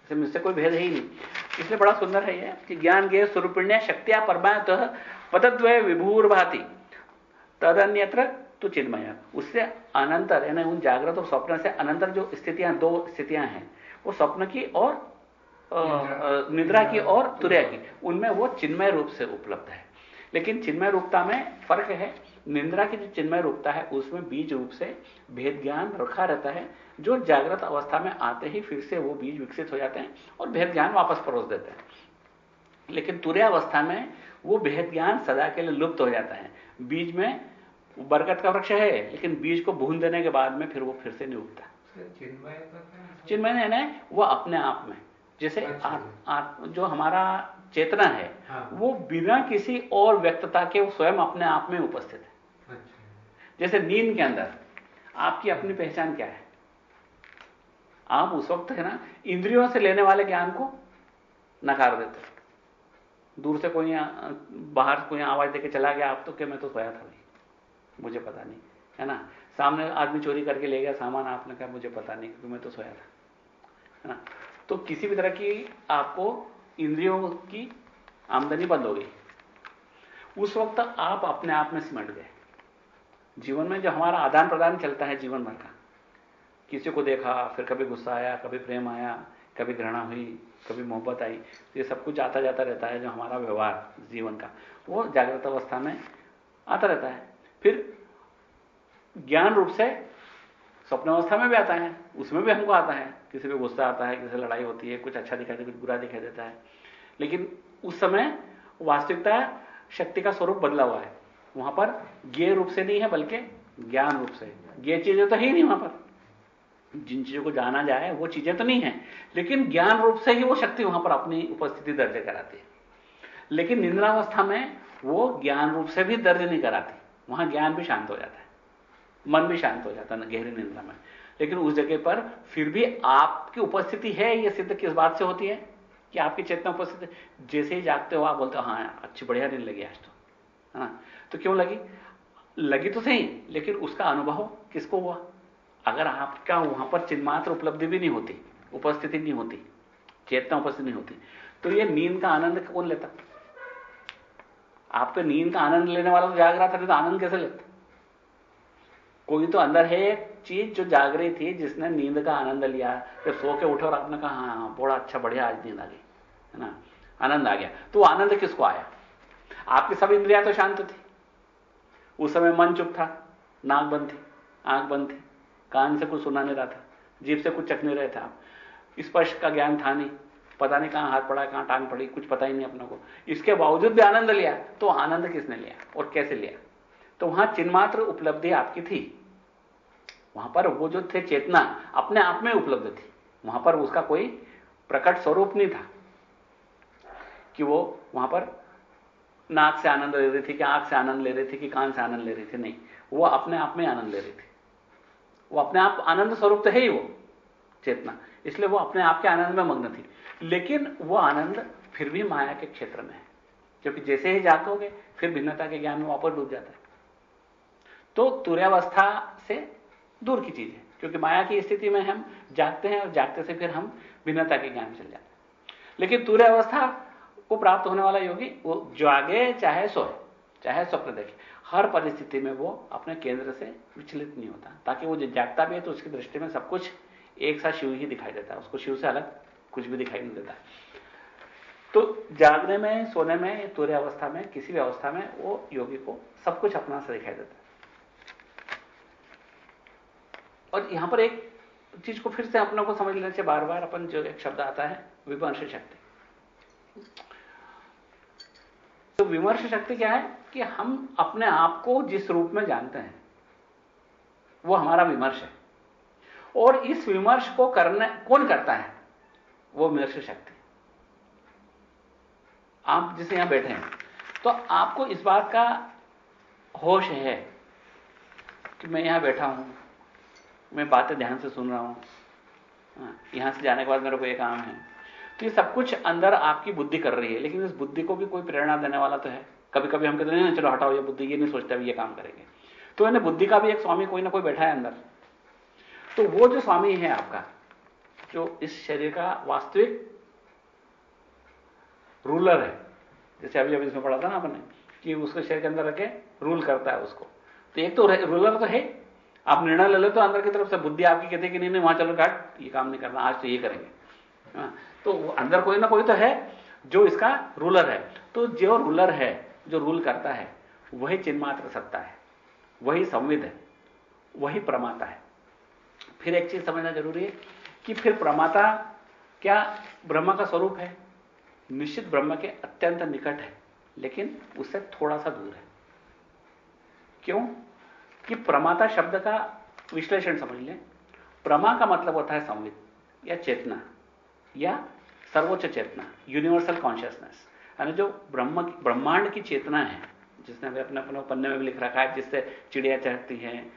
इसलिए मुझसे कोई भेद है ही नहीं। इसलिए बड़ा सुंदर है ये कि ज्ञान गे स्वरूपिण्य शक्तिया परमात पदद्वय विभूर भाती तदन्यत्र तो चिन्मय उससे अनंतर यानी उन जागृत और स्वप्न से अनंतर जो स्थितियाँ दो स्थितियाँ हैं वो स्वप्न की और निद्रा। की और तुरया की उनमें वो चिन्मय रूप से उपलब्ध है। लेकिन चिन्मय रूपता में फ़र्क है। निंद्रा की जो चिन्मय रूपता है उसमें बीज रूप से भेद ज्ञान रखा रहता है। जो जागृत अवस्था में आते ही फिर से वो बीज विकसित हो जाते हैं और भेद ज्ञान वापस परोस देते हैं। लेकिन तुरय अवस्था में वो भेद ज्ञान सदा के लिए लुप्त हो जाता है। बीज में बरगद का वृक्ष है? लेकिन बीज को भून देने के बाद में फिर वो फिर से नहीं उगता। चिन्मय है? वो अपने आप में। जैसे अच्छा। आ, आ, जो हमारा चेतना है हाँ। वो बिना किसी और व्यक्तता के स्वयं अपने आप में उपस्थित है। अच्छा। जैसे नींद के अंदर आपकी अपनी पहचान क्या है? आप उस वक्त है ना इंद्रियों से लेने वाले ज्ञान को नकार देते। दूर से कोई बाहर कोई आवाज़ देके चला गया आप तो क्या मैं तो सोया था भाई। मुझे पता नहीं, है ना? सामने आदमी चोरी करके ले गया सामान, आपने कहा मुझे पता नहीं क्योंकि मैं तो सोया था, है ना? तो किसी भी तरह की आपको इंद्रियों की आमदनी बंद हो गई। उस वक्त आप अपने आप में सिमट गए। जीवन में जो हमारा आदान प्रदान चलता है जीवन भर का, किसी को देखा, फिर कभी गुस्सा आया, कभी प्रेम आया, कभी घृणा हुई, कभी मोहब्बत आई तो ये सब कुछ आता जाता रहता है जो हमारा व्यवहार जीवन का, वो जागृत अवस्था में आता रहता है। फिर ज्ञान रूप से स्वप्न अवस्था में भी आता है, उसमें भी हमको आता है। किसी पे गुस्सा आता है, किसी लड़ाई होती है, कुछ अच्छा दिखाई देता है, कुछ बुरा दिखाई देता है। लेकिन उस समय वास्तविकता शक्ति का स्वरूप बदला हुआ है। वहाँ पर ज्ञ रूप से नहीं है, बल्कि ज्ञान रूप से। ज्ञ चीज़ें तो ही नहीं वहाँ पर। जिन चीज़ों को जाना जाए, वो चीज़ें तो नहीं है। लेकिन ज्ञान रूप से ही वो शक्ति वहाँ पर अपनी उपस्थिति दर्ज कराती है। लेकिन निंद्रावस्था में वो ज्ञान रूप से भी दर्ज नहीं कराती। वहाँ ज्ञान भी शांत हो जाता है। मन भी शांत हो जाता है गहरी निंद्रा में। लेकिन उस जगह पर फिर भी आपकी उपस्थिति है यह सिद्ध किस बात से होती है? कि आपकी चेतना उपस्थित जैसे ही जागते हो, आप बोलते हो हाँ अच्छी बढ़िया नींद लगी आज तो। है ना? तो क्यों लगी? लगी तो सही, लेकिन उसका अनुभव किसको हुआ? अगर आपका वहाँ पर चिन्मात्र उपलब्धि भी नहीं होती, उपस्थिति नहीं होती, चेतना उपस्थिति नहीं होती तो ये नींद का आनंद कौन लेता? आप तो नींद का आनंद लेने वाला तो जाग रहा था तो आनंद कैसे लेता? कोई तो अंदर है एक चीज़ जो जाग रही थी जिसने नींद का आनंद लिया फिर सो के उठे और आपने कहा हाँ, हाँ बड़ा अच्छा बढ़िया आज नींद आ गई। है ना? आनंद आ गया। तो आनंद किसको आया? आपकी सब इंद्रिया तो शांत थी। उस समय मन चुप था नाक बंद थी आँख बंद थी कान से कुछ सुना नहीं रहा था जीप से कुछ चख नहीं रहे थे आप। स्पर्श का ज्ञान था नहीं। पता नहीं कहाँ हाथ पड़ा, कहाँ टांग पड़ी, कुछ पता ही नहीं अपने को। इसके बावजूद भी आनंद लिया तो आनंद किसने लिया और कैसे लिया? तो वहाँ चिन्मात्र उपलब्धि आपकी थी। वहाँ पर वो जो थे चेतना, अपने आप में उपलब्ध थी। वहाँ पर उसका कोई प्रकट स्वरूप नहीं था कि वो वहाँ पर नाक से आनंद ले रही थी कि आँख से आनंद ले रही थी कि कान से आनंद ले रही थी। नहीं, वो अपने आप में आनंद ले रही थी। वो अपने आप आनंद स्वरूप तो है ही वो, चेतना। इसलिए वो अपने आप के आनंद में मग्न थी। लेकिन वो आनंद फिर भी माया के क्षेत्र में है। क्योंकि जैसे ही जागोगे, फिर भिन्नता के ज्ञान में वापस डूब जाता है। तो तुर्यावस्था से दूर की चीज़ है, क्योंकि माया की स्थिति में हम जागते हैं और जागते से फिर हम भिन्नता के ज्ञान चल जाते हैं। लेकिन तुर्यावस्था को प्राप्त होने वाला योगी, वो जागे, चाहे सोए, चाहे स्वप्न देखे। हर परिस्थिति में वो अपने केंद्र से विचलित नहीं होता, ताकि वो जो जागता भी है तो उसकी दृष्टि में सब कुछ एक साथ शिव ही दिखाई देता है। उसको शिव से अलग कुछ भी दिखाई नहीं देता। तो जागने में, सोने में तुर्य अवस्था में, किसी भी अवस्था में वो योगी को सब कुछ अपना से दिखाई देता है। और यहाँ पर एक चीज़ को फिर से अपने को समझ लेना चाहिए। बार बार अपन जो एक शब्द आता है, विमर्श शक्ति। तो विमर्श शक्ति क्या है कि हम अपने आप को जिस रूप में जानते हैं, वो हमारा विमर्श है। और इस विमर्श को करने, कौन करता है? वो विमर्श शक्ति आप जिसे यहाँ बैठे हैं तो आपको इस बात का होश है कि मैं यहाँ बैठा हूँ मैं बातें ध्यान से सुन रहा हूँ हाँ, यहाँ से जाने के बाद मेरे को ये काम है। तो ये सब कुछ अंदर आपकी बुद्धि कर रही है लेकिन इस बुद्धि को भी कोई प्रेरणा देने वाला तो है। कभी कभी हम कहते हैं चलो हटाओ ये बुद्धि ये नहीं सोचता भी ये काम करेंगे। तो इन्हें बुद्धि का भी एक स्वामी कोई ना कोई बैठा है अंदर। तो वो जो स्वामी है आपका जो इस शरीर का वास्तविक रूलर है। जैसे अभी अभी इसमें पढ़ा था ना आपने कि उसको शरीर के अंदर रखे रूल करता है उसको। तो एक तो रूलर तो है। आप निर्णय ले लो तो अंदर की तरफ़ से बुद्धि आपकी कहती है कि नहीं नहीं वहाँ चलो घाट ये काम नहीं करना आज तो ये करेंगे। हाँ, तो अंदर कोई ना कोई तो है जो इसका रूलर है। तो जो रूलर है जो रूल करता है वही चिन्मात्र सत्ता है वही संविद है वही प्रमाता है। फिर एक चीज़ समझना ज़रूरी है कि फिर प्रमाता क्या ब्रह्म का स्वरूप है? निश्चित ब्रह्म के अत्यंत निकट है, लेकिन उससे थोड़ा सा दूर है। क्यों? कि प्रमाता शब्द का विश्लेषण समझ लें। प्रमा का मतलब होता है संविद या चेतना, या सर्वोच्च चेतना यूनिवर्सल कॉन्शियसनेस यानी जो ब्रह्म ब्रह्मांड की चेतना है, जिसने अभी अपने अपने पन्ने में भी लिख रखा है, जिससे चिड़िया चढ़ती है,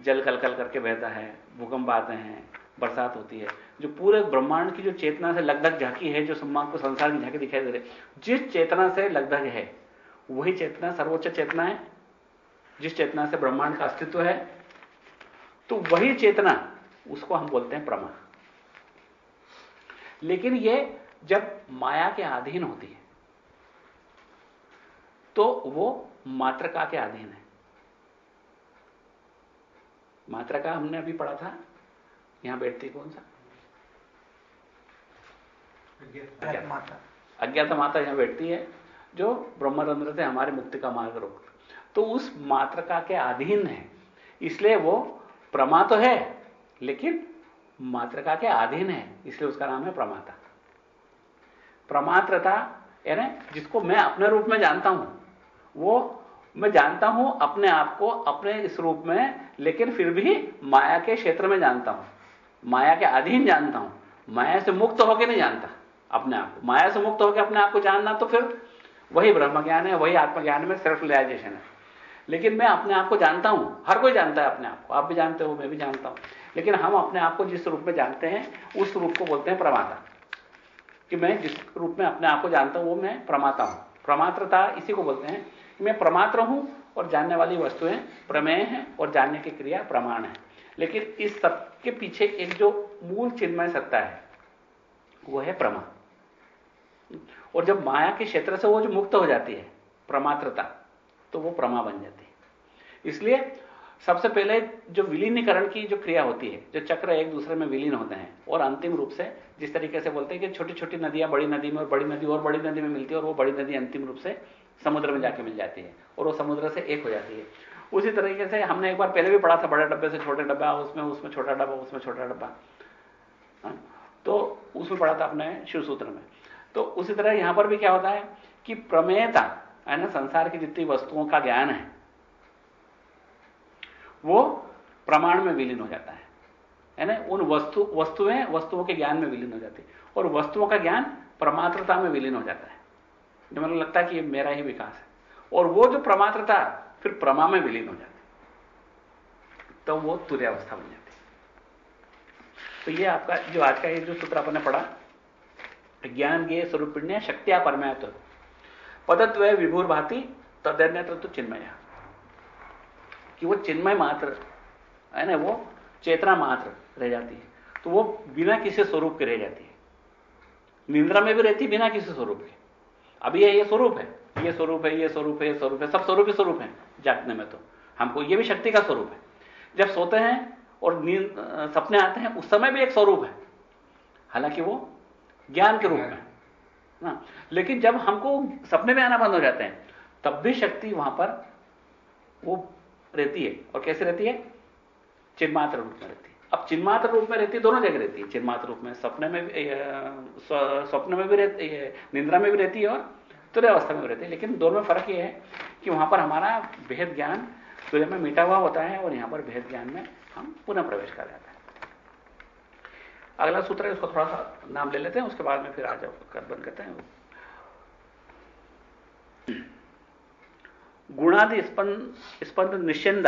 जल कल कल करके बहता है, भूकंप आते हैं बरसात होती है। जो पूरे ब्रह्मांड की जो चेतना से लगभग झांकी है, जो सम्मान को संसार में झांकी दिखाई दे रही जिस चेतना से लगभग है, वही चेतना, सर्वोच्च चेतना है। जिस चेतना से ब्रह्मांड का अस्तित्व है तो वही चेतना, उसको हम बोलते हैं प्रमा। लेकिन ये जब माया के अधीन होती है तो वो मात्रका के अधीन है। मात्रका हमने अभी पढ़ा था यहाँ बैठती कौन सा? अज्ञात माता। अज्ञात माता यहाँ बैठती है जो ब्रह्मरंध्र से हमारे मुक्ति का मार्ग रोक तो उस मात्रका के अधीन है? इसलिए वो प्रमा तो है लेकिन मात्रका के अधीन है? इसलिए उसका नाम है प्रमाता। प्रमात्रता यानी जिसको मैं अपने रूप में जानता हूँ वो मैं जानता हूँ अपने आप को अपने इस रूप में लेकिन फिर भी माया के क्षेत्र में जानता हूँ। माया के अधीन जानता हूँ। माया से मुक्त होकर नहीं जानता अपने आप को। माया से मुक्त होकर अपने आप को जानना तो फिर वही ब्रह्म ज्ञान है, वही आत्मज्ञान में सेल्फ रियलाइजेशन है। लेकिन मैं अपने आप को जानता हूँ, हर कोई जानता है अपने आप को। आप भी जानते हो, मैं भी जानता हूँ। लेकिन हम अपने आप को जिस रूप में जानते हैं, उस रूप को बोलते हैं प्रमाता। कि मैं जिस रूप में अपने आप को जानता हूँ, वो मैं प्रमाता हूँ। प्रमात्रता इसी को बोलते हैं मैं प्रमात्र हूँ और जानने वाली वस्तुएँ प्रमेय हैं और जानने की क्रिया प्रमाण है। लेकिन इस सब के पीछे एक जो मूल चिन्मय सत्ता है, वो है प्रमा। और जब माया के क्षेत्र से वो जो मुक्त हो जाती है, प्रमात्रता तो वो प्रमा बन जाती है। इसलिए सबसे पहले जो विलीनीकरण की जो क्रिया होती है, जो चक्र एक दूसरे में विलीन होते हैं, और अंतिम रूप से जिस तरीके से बोलते हैं कि छोटी छोटी नदियाँ बड़ी नदी में और बड़ी नदी और बड़ी नदी में मिलती है, और वो बड़ी नदी अंतिम रूप से समुद्र में जाके मिल जाती है, और वो समुद्र से एक हो जाती है। उसी तरीके से हमने एक बार पहले भी पढ़ा था बड़े डब्बे से छोटे डब्बा उसमें उसमें छोटा डब्बा उसमें छोटा डब्बा। हाँ, तो उसमें पढ़ा था अपने शिव सूत्र में। तो उसी तरह यहाँ पर भी क्या होता है कि प्रमेयता है ना संसार की जितनी वस्तुओं का ज्ञान है वो प्रमाण में विलीन हो जाता है। है ना उन वस्तु वस्तुएँ वस्तुओं के ज्ञान में विलीन हो जाती है और वस्तुओं का ज्ञान प्रमात्रता में विलीन हो जाता है। तो मतलब लगता है कि ये मेरा ही विकास है। और वो जो प्रमात्रता फिर प्रमा में विलीन हो जाती। तो वो तुर्यावस्था बन जाती। तो ये आपका, जो आज का ये जो सूत्र आपने पढ़ा, ज्ञान गे स्वरूप शक्तिया परमयत्व पदत्व विभूर भाती, तदन्यत्र तो चिन्मय। कि वो चिन्मय मात्र, है ना वो? चेतना मात्र रह जाती है। तो वो बिना किसी स्वरूप के रह जाती है। निंद्रा में भी रहती, बिना किसी स्वरूप के। अभी ये स्वरूप है। ये स्वरूप है, ये स्वरूप है, ये स्वरूप है, सब स्वरूप ही स्वरूप है। जागने में तो। हमको ये भी शक्ति का स्वरूप है। जब सोते हैं और नींद, सपने आते हैं, उस समय भी एक स्वरूप है। हालाँकि वो ज्ञान के रूप में ना। लेकिन जब हमको सपने में आना बंद हो जाते हैं, तब भी शक्ति वहाँ पर वो रहती है। और कैसे रहती है? चिन्मात्र रूप में रहती है। अब चिन्मात्र रूप में रहती है, दोनों जगह रहती है। चिन्मात्र रूप में सपने में स्वप्न में भी रहती है, निंद्रा में भी रहती है और तुरय अवस्था में भी रहती है। लेकिन दोनों में फ़र्क यह है कि वहाँ पर हमारा भेद ज्ञान तुरय में मिटा हुआ होता है और यहाँ पर भेद ज्ञान में हम पुनः प्रवेश कर जाते हैं। अगला सूत्र है, उसको थोड़ा सा नाम ले लेते हैं, उसके बाद में फिर आ जाओ कर बंद करते हैं। गुणादि स्पंद स्पंद निश्चिंद,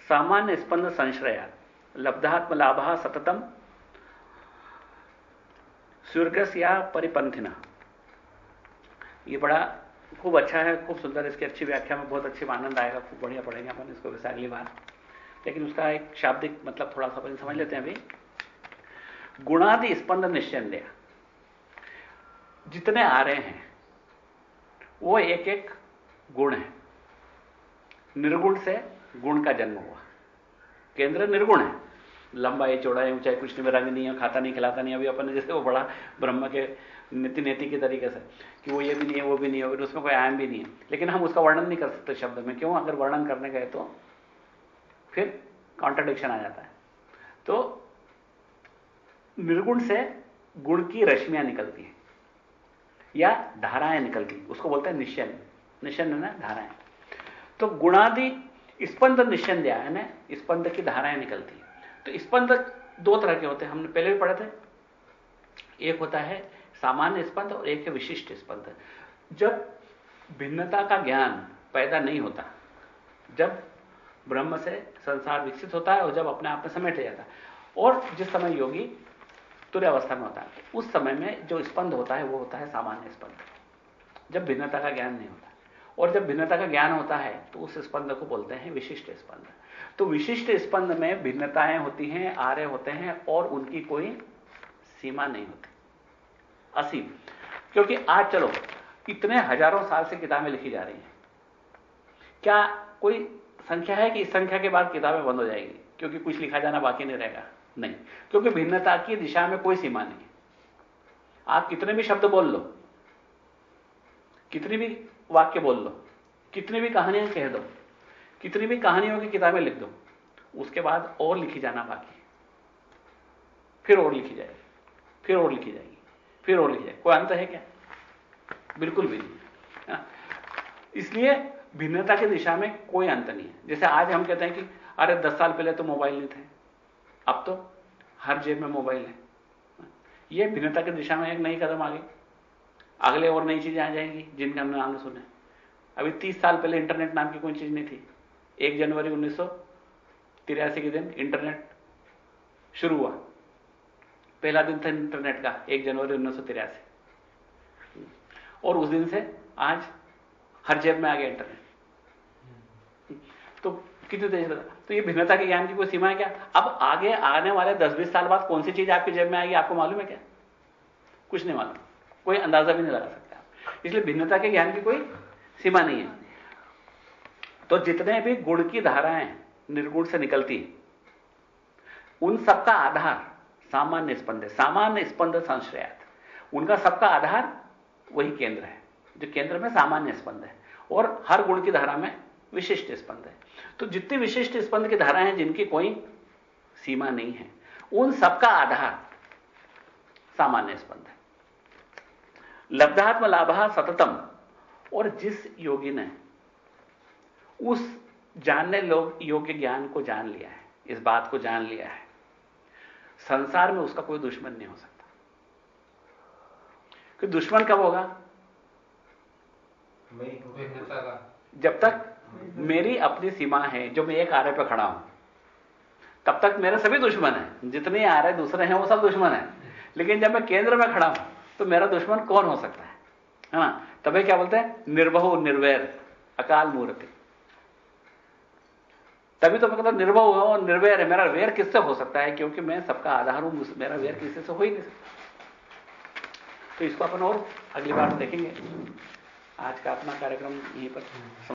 सामान्य स्पंद संश्रया, लब्धात्म लाभ सततम स्वर्गस या परिपंथिना ये बड़ा खूब अच्छा है, खूब सुंदर इसकी अच्छी व्याख्या में बहुत अच्छी आनंद आएगा, खूब बढ़िया पढ़ेंगे अपन इसको वैसे अगली बार। लेकिन उसका एक शाब्दिक मतलब थोड़ा सा अपन समझ लेते हैं अभी। गुणादि स्पंद निश्चय जितने आ रहे हैं, वो एक एक गुण है। निर्गुण से गुण का जन्म हुआ। केंद्र निर्गुण है। लंबाई, चौड़ाई, ऊंचाई कुछ नहीं रंग नहीं है, खाता नहीं, खिलाता नहीं, अभी अपन जैसे वो बड़ा ब्रह्म के नीति नीति के तरीके से, कि वो ये भी नहीं है, वो भी नहीं है उसमें कोई आयाम भी नहीं है। लेकिन हम उसका वर्णन नहीं कर सकते शब्द में, क्यों? अगर वर्णन करने गए तो फिर कॉन्ट्रडिक्शन आ जाता है। तो निर्गुण से गुण की रश्मियाँ निकलती हैं, या धाराएँ निकलती उसको बोलते हैं निश्चन निशन है ना, धाराएँ। तो गुणादि स्पंद निश्चंद है ना स्पंद की धाराएँ निकलती तो स्पंद दो तरह के होते हैं, हमने पहले भी पढ़े थे। एक होता है सामान्य स्पंद और एक है विशिष्ट स्पंद। जब भिन्नता का ज्ञान पैदा नहीं होता, जब ब्रह्म से संसार विकसित होता है और जब अपने आप में समेट जाता है, और जिस समय योगी तुर्य अवस्था में होता है, उस समय में जो स्पंद होता है, वो होता है सामान्य स्पंद। जब भिन्नता का ज्ञान नहीं होता, और जब भिन्नता का ज्ञान होता है तो उस स्पंद को बोलते हैं विशिष्ट स्पंद। तो विशिष्ट स्पंद में भिन्नताएँ होती हैं, आर्य होते हैं, और उनकी कोई सीमा नहीं होती। असीम। क्योंकि आज चलो, इतने हज़ारों साल से किताबें लिखी जा रही हैं। क्या कोई संख्या है कि इस संख्या के बाद किताबें बंद हो जाएगी? क्योंकि कुछ लिखा जाना बाकी नहीं रहेगा। नहीं। क्योंकि भिन्नता की दिशा में कोई सीमा नहीं आप कितने भी शब्द बोल लो, कितनी भी वाक्य बोल लो, कितनी भी कहानियाँ कह दो, कितनी भी कहानियों की किताबें लिख दो, उसके बाद और लिखी जाना बाकी फिर और लिखी जाएगी। फिर और लिखी जाएगी। फिर लिखी जाएगी कोई अंत है क्या? बिल्कुल भी नहीं। हाँ। इसलिए भिन्नता की दिशा में कोई अंत नहीं है। जैसे आज हम कहते हैं कि, अरे दस साल पहले तो मोबाइल नहीं थे, अब तो हर जेब में मोबाइल है। यह भिन्नता की दिशा में एक नई कदम आ गई। अगले और नई चीज़ें आ जाएँगी जिनके हमने नाम सुने। अभी तीस साल पहले इंटरनेट नाम की कोई चीज़ नहीं थी। एक जनवरी उन्नीस के दिन इंटरनेट शुरू हुआ। पहला दिन था इंटरनेट का, एक जनवरी उन्नीस सौ तिरासी। और उस दिन से आज हर जेब में आ गया इंटरनेट तो कितनी तेज तो ये भिन्नता के ज्ञान की कोई सीमा है क्या? अब आगे आने वाले दस बीस साल बाद कौन सी चीज़ आपकी जेब में आएगी, आपको मालूम है क्या? कुछ नहीं मालूम। कोई अंदाज़ा भी नहीं लगा सकता। इसलिए भिन्नता के ज्ञान की कोई सीमा नहीं है। तो जितने भी गुण की धाराएँ निर्गुण से निकलती उन सबका आधार सामान्य स्पंद सामान्य स्पंद संश्रयात। उनका सबका आधार वही केंद्र है, जो केंद्र में सामान्य स्पंद है, और हर गुण की धारा में विशिष्ट स्पंद है। तो जितनी विशिष्ट स्पंद की धारा हैं, जिनकी कोई सीमा नहीं है, उन सबका आधार सामान्य स्पंद है। लब्धात्म लाभा सततम, और जिस योगी ने उस जानने लोग योग्य ज्ञान को जान लिया है, इस बात को जान लिया है संसार में उसका कोई दुश्मन नहीं हो सकता। कि दुश्मन कब होगा? जब तक मेरी अपनी सीमा है जो मैं एक आरे पर खड़ा हूँ तब तक मेरे सभी दुश्मन हैं। जितने आ रहे दूसरे हैं वो सब दुश्मन हैं। लेकिन जब मैं केंद्र में खड़ा हूँ तो मेरा दुश्मन कौन हो सकता है? है ना? तभी क्या बोलते हैं? निर्भव निर्वैर अकाल मूर्ति। तभी तो मैं कहता निर्भव हूँ और निर्वैर है, मेरा वेर किससे हो सकता है? क्योंकि मैं सबका आधार हूँ मेरा वेर किसी से हो ही नहीं सकता। तो इसको अपन और अगली बार देखेंगे। आज का अपना कार्यक्रम यहीं पर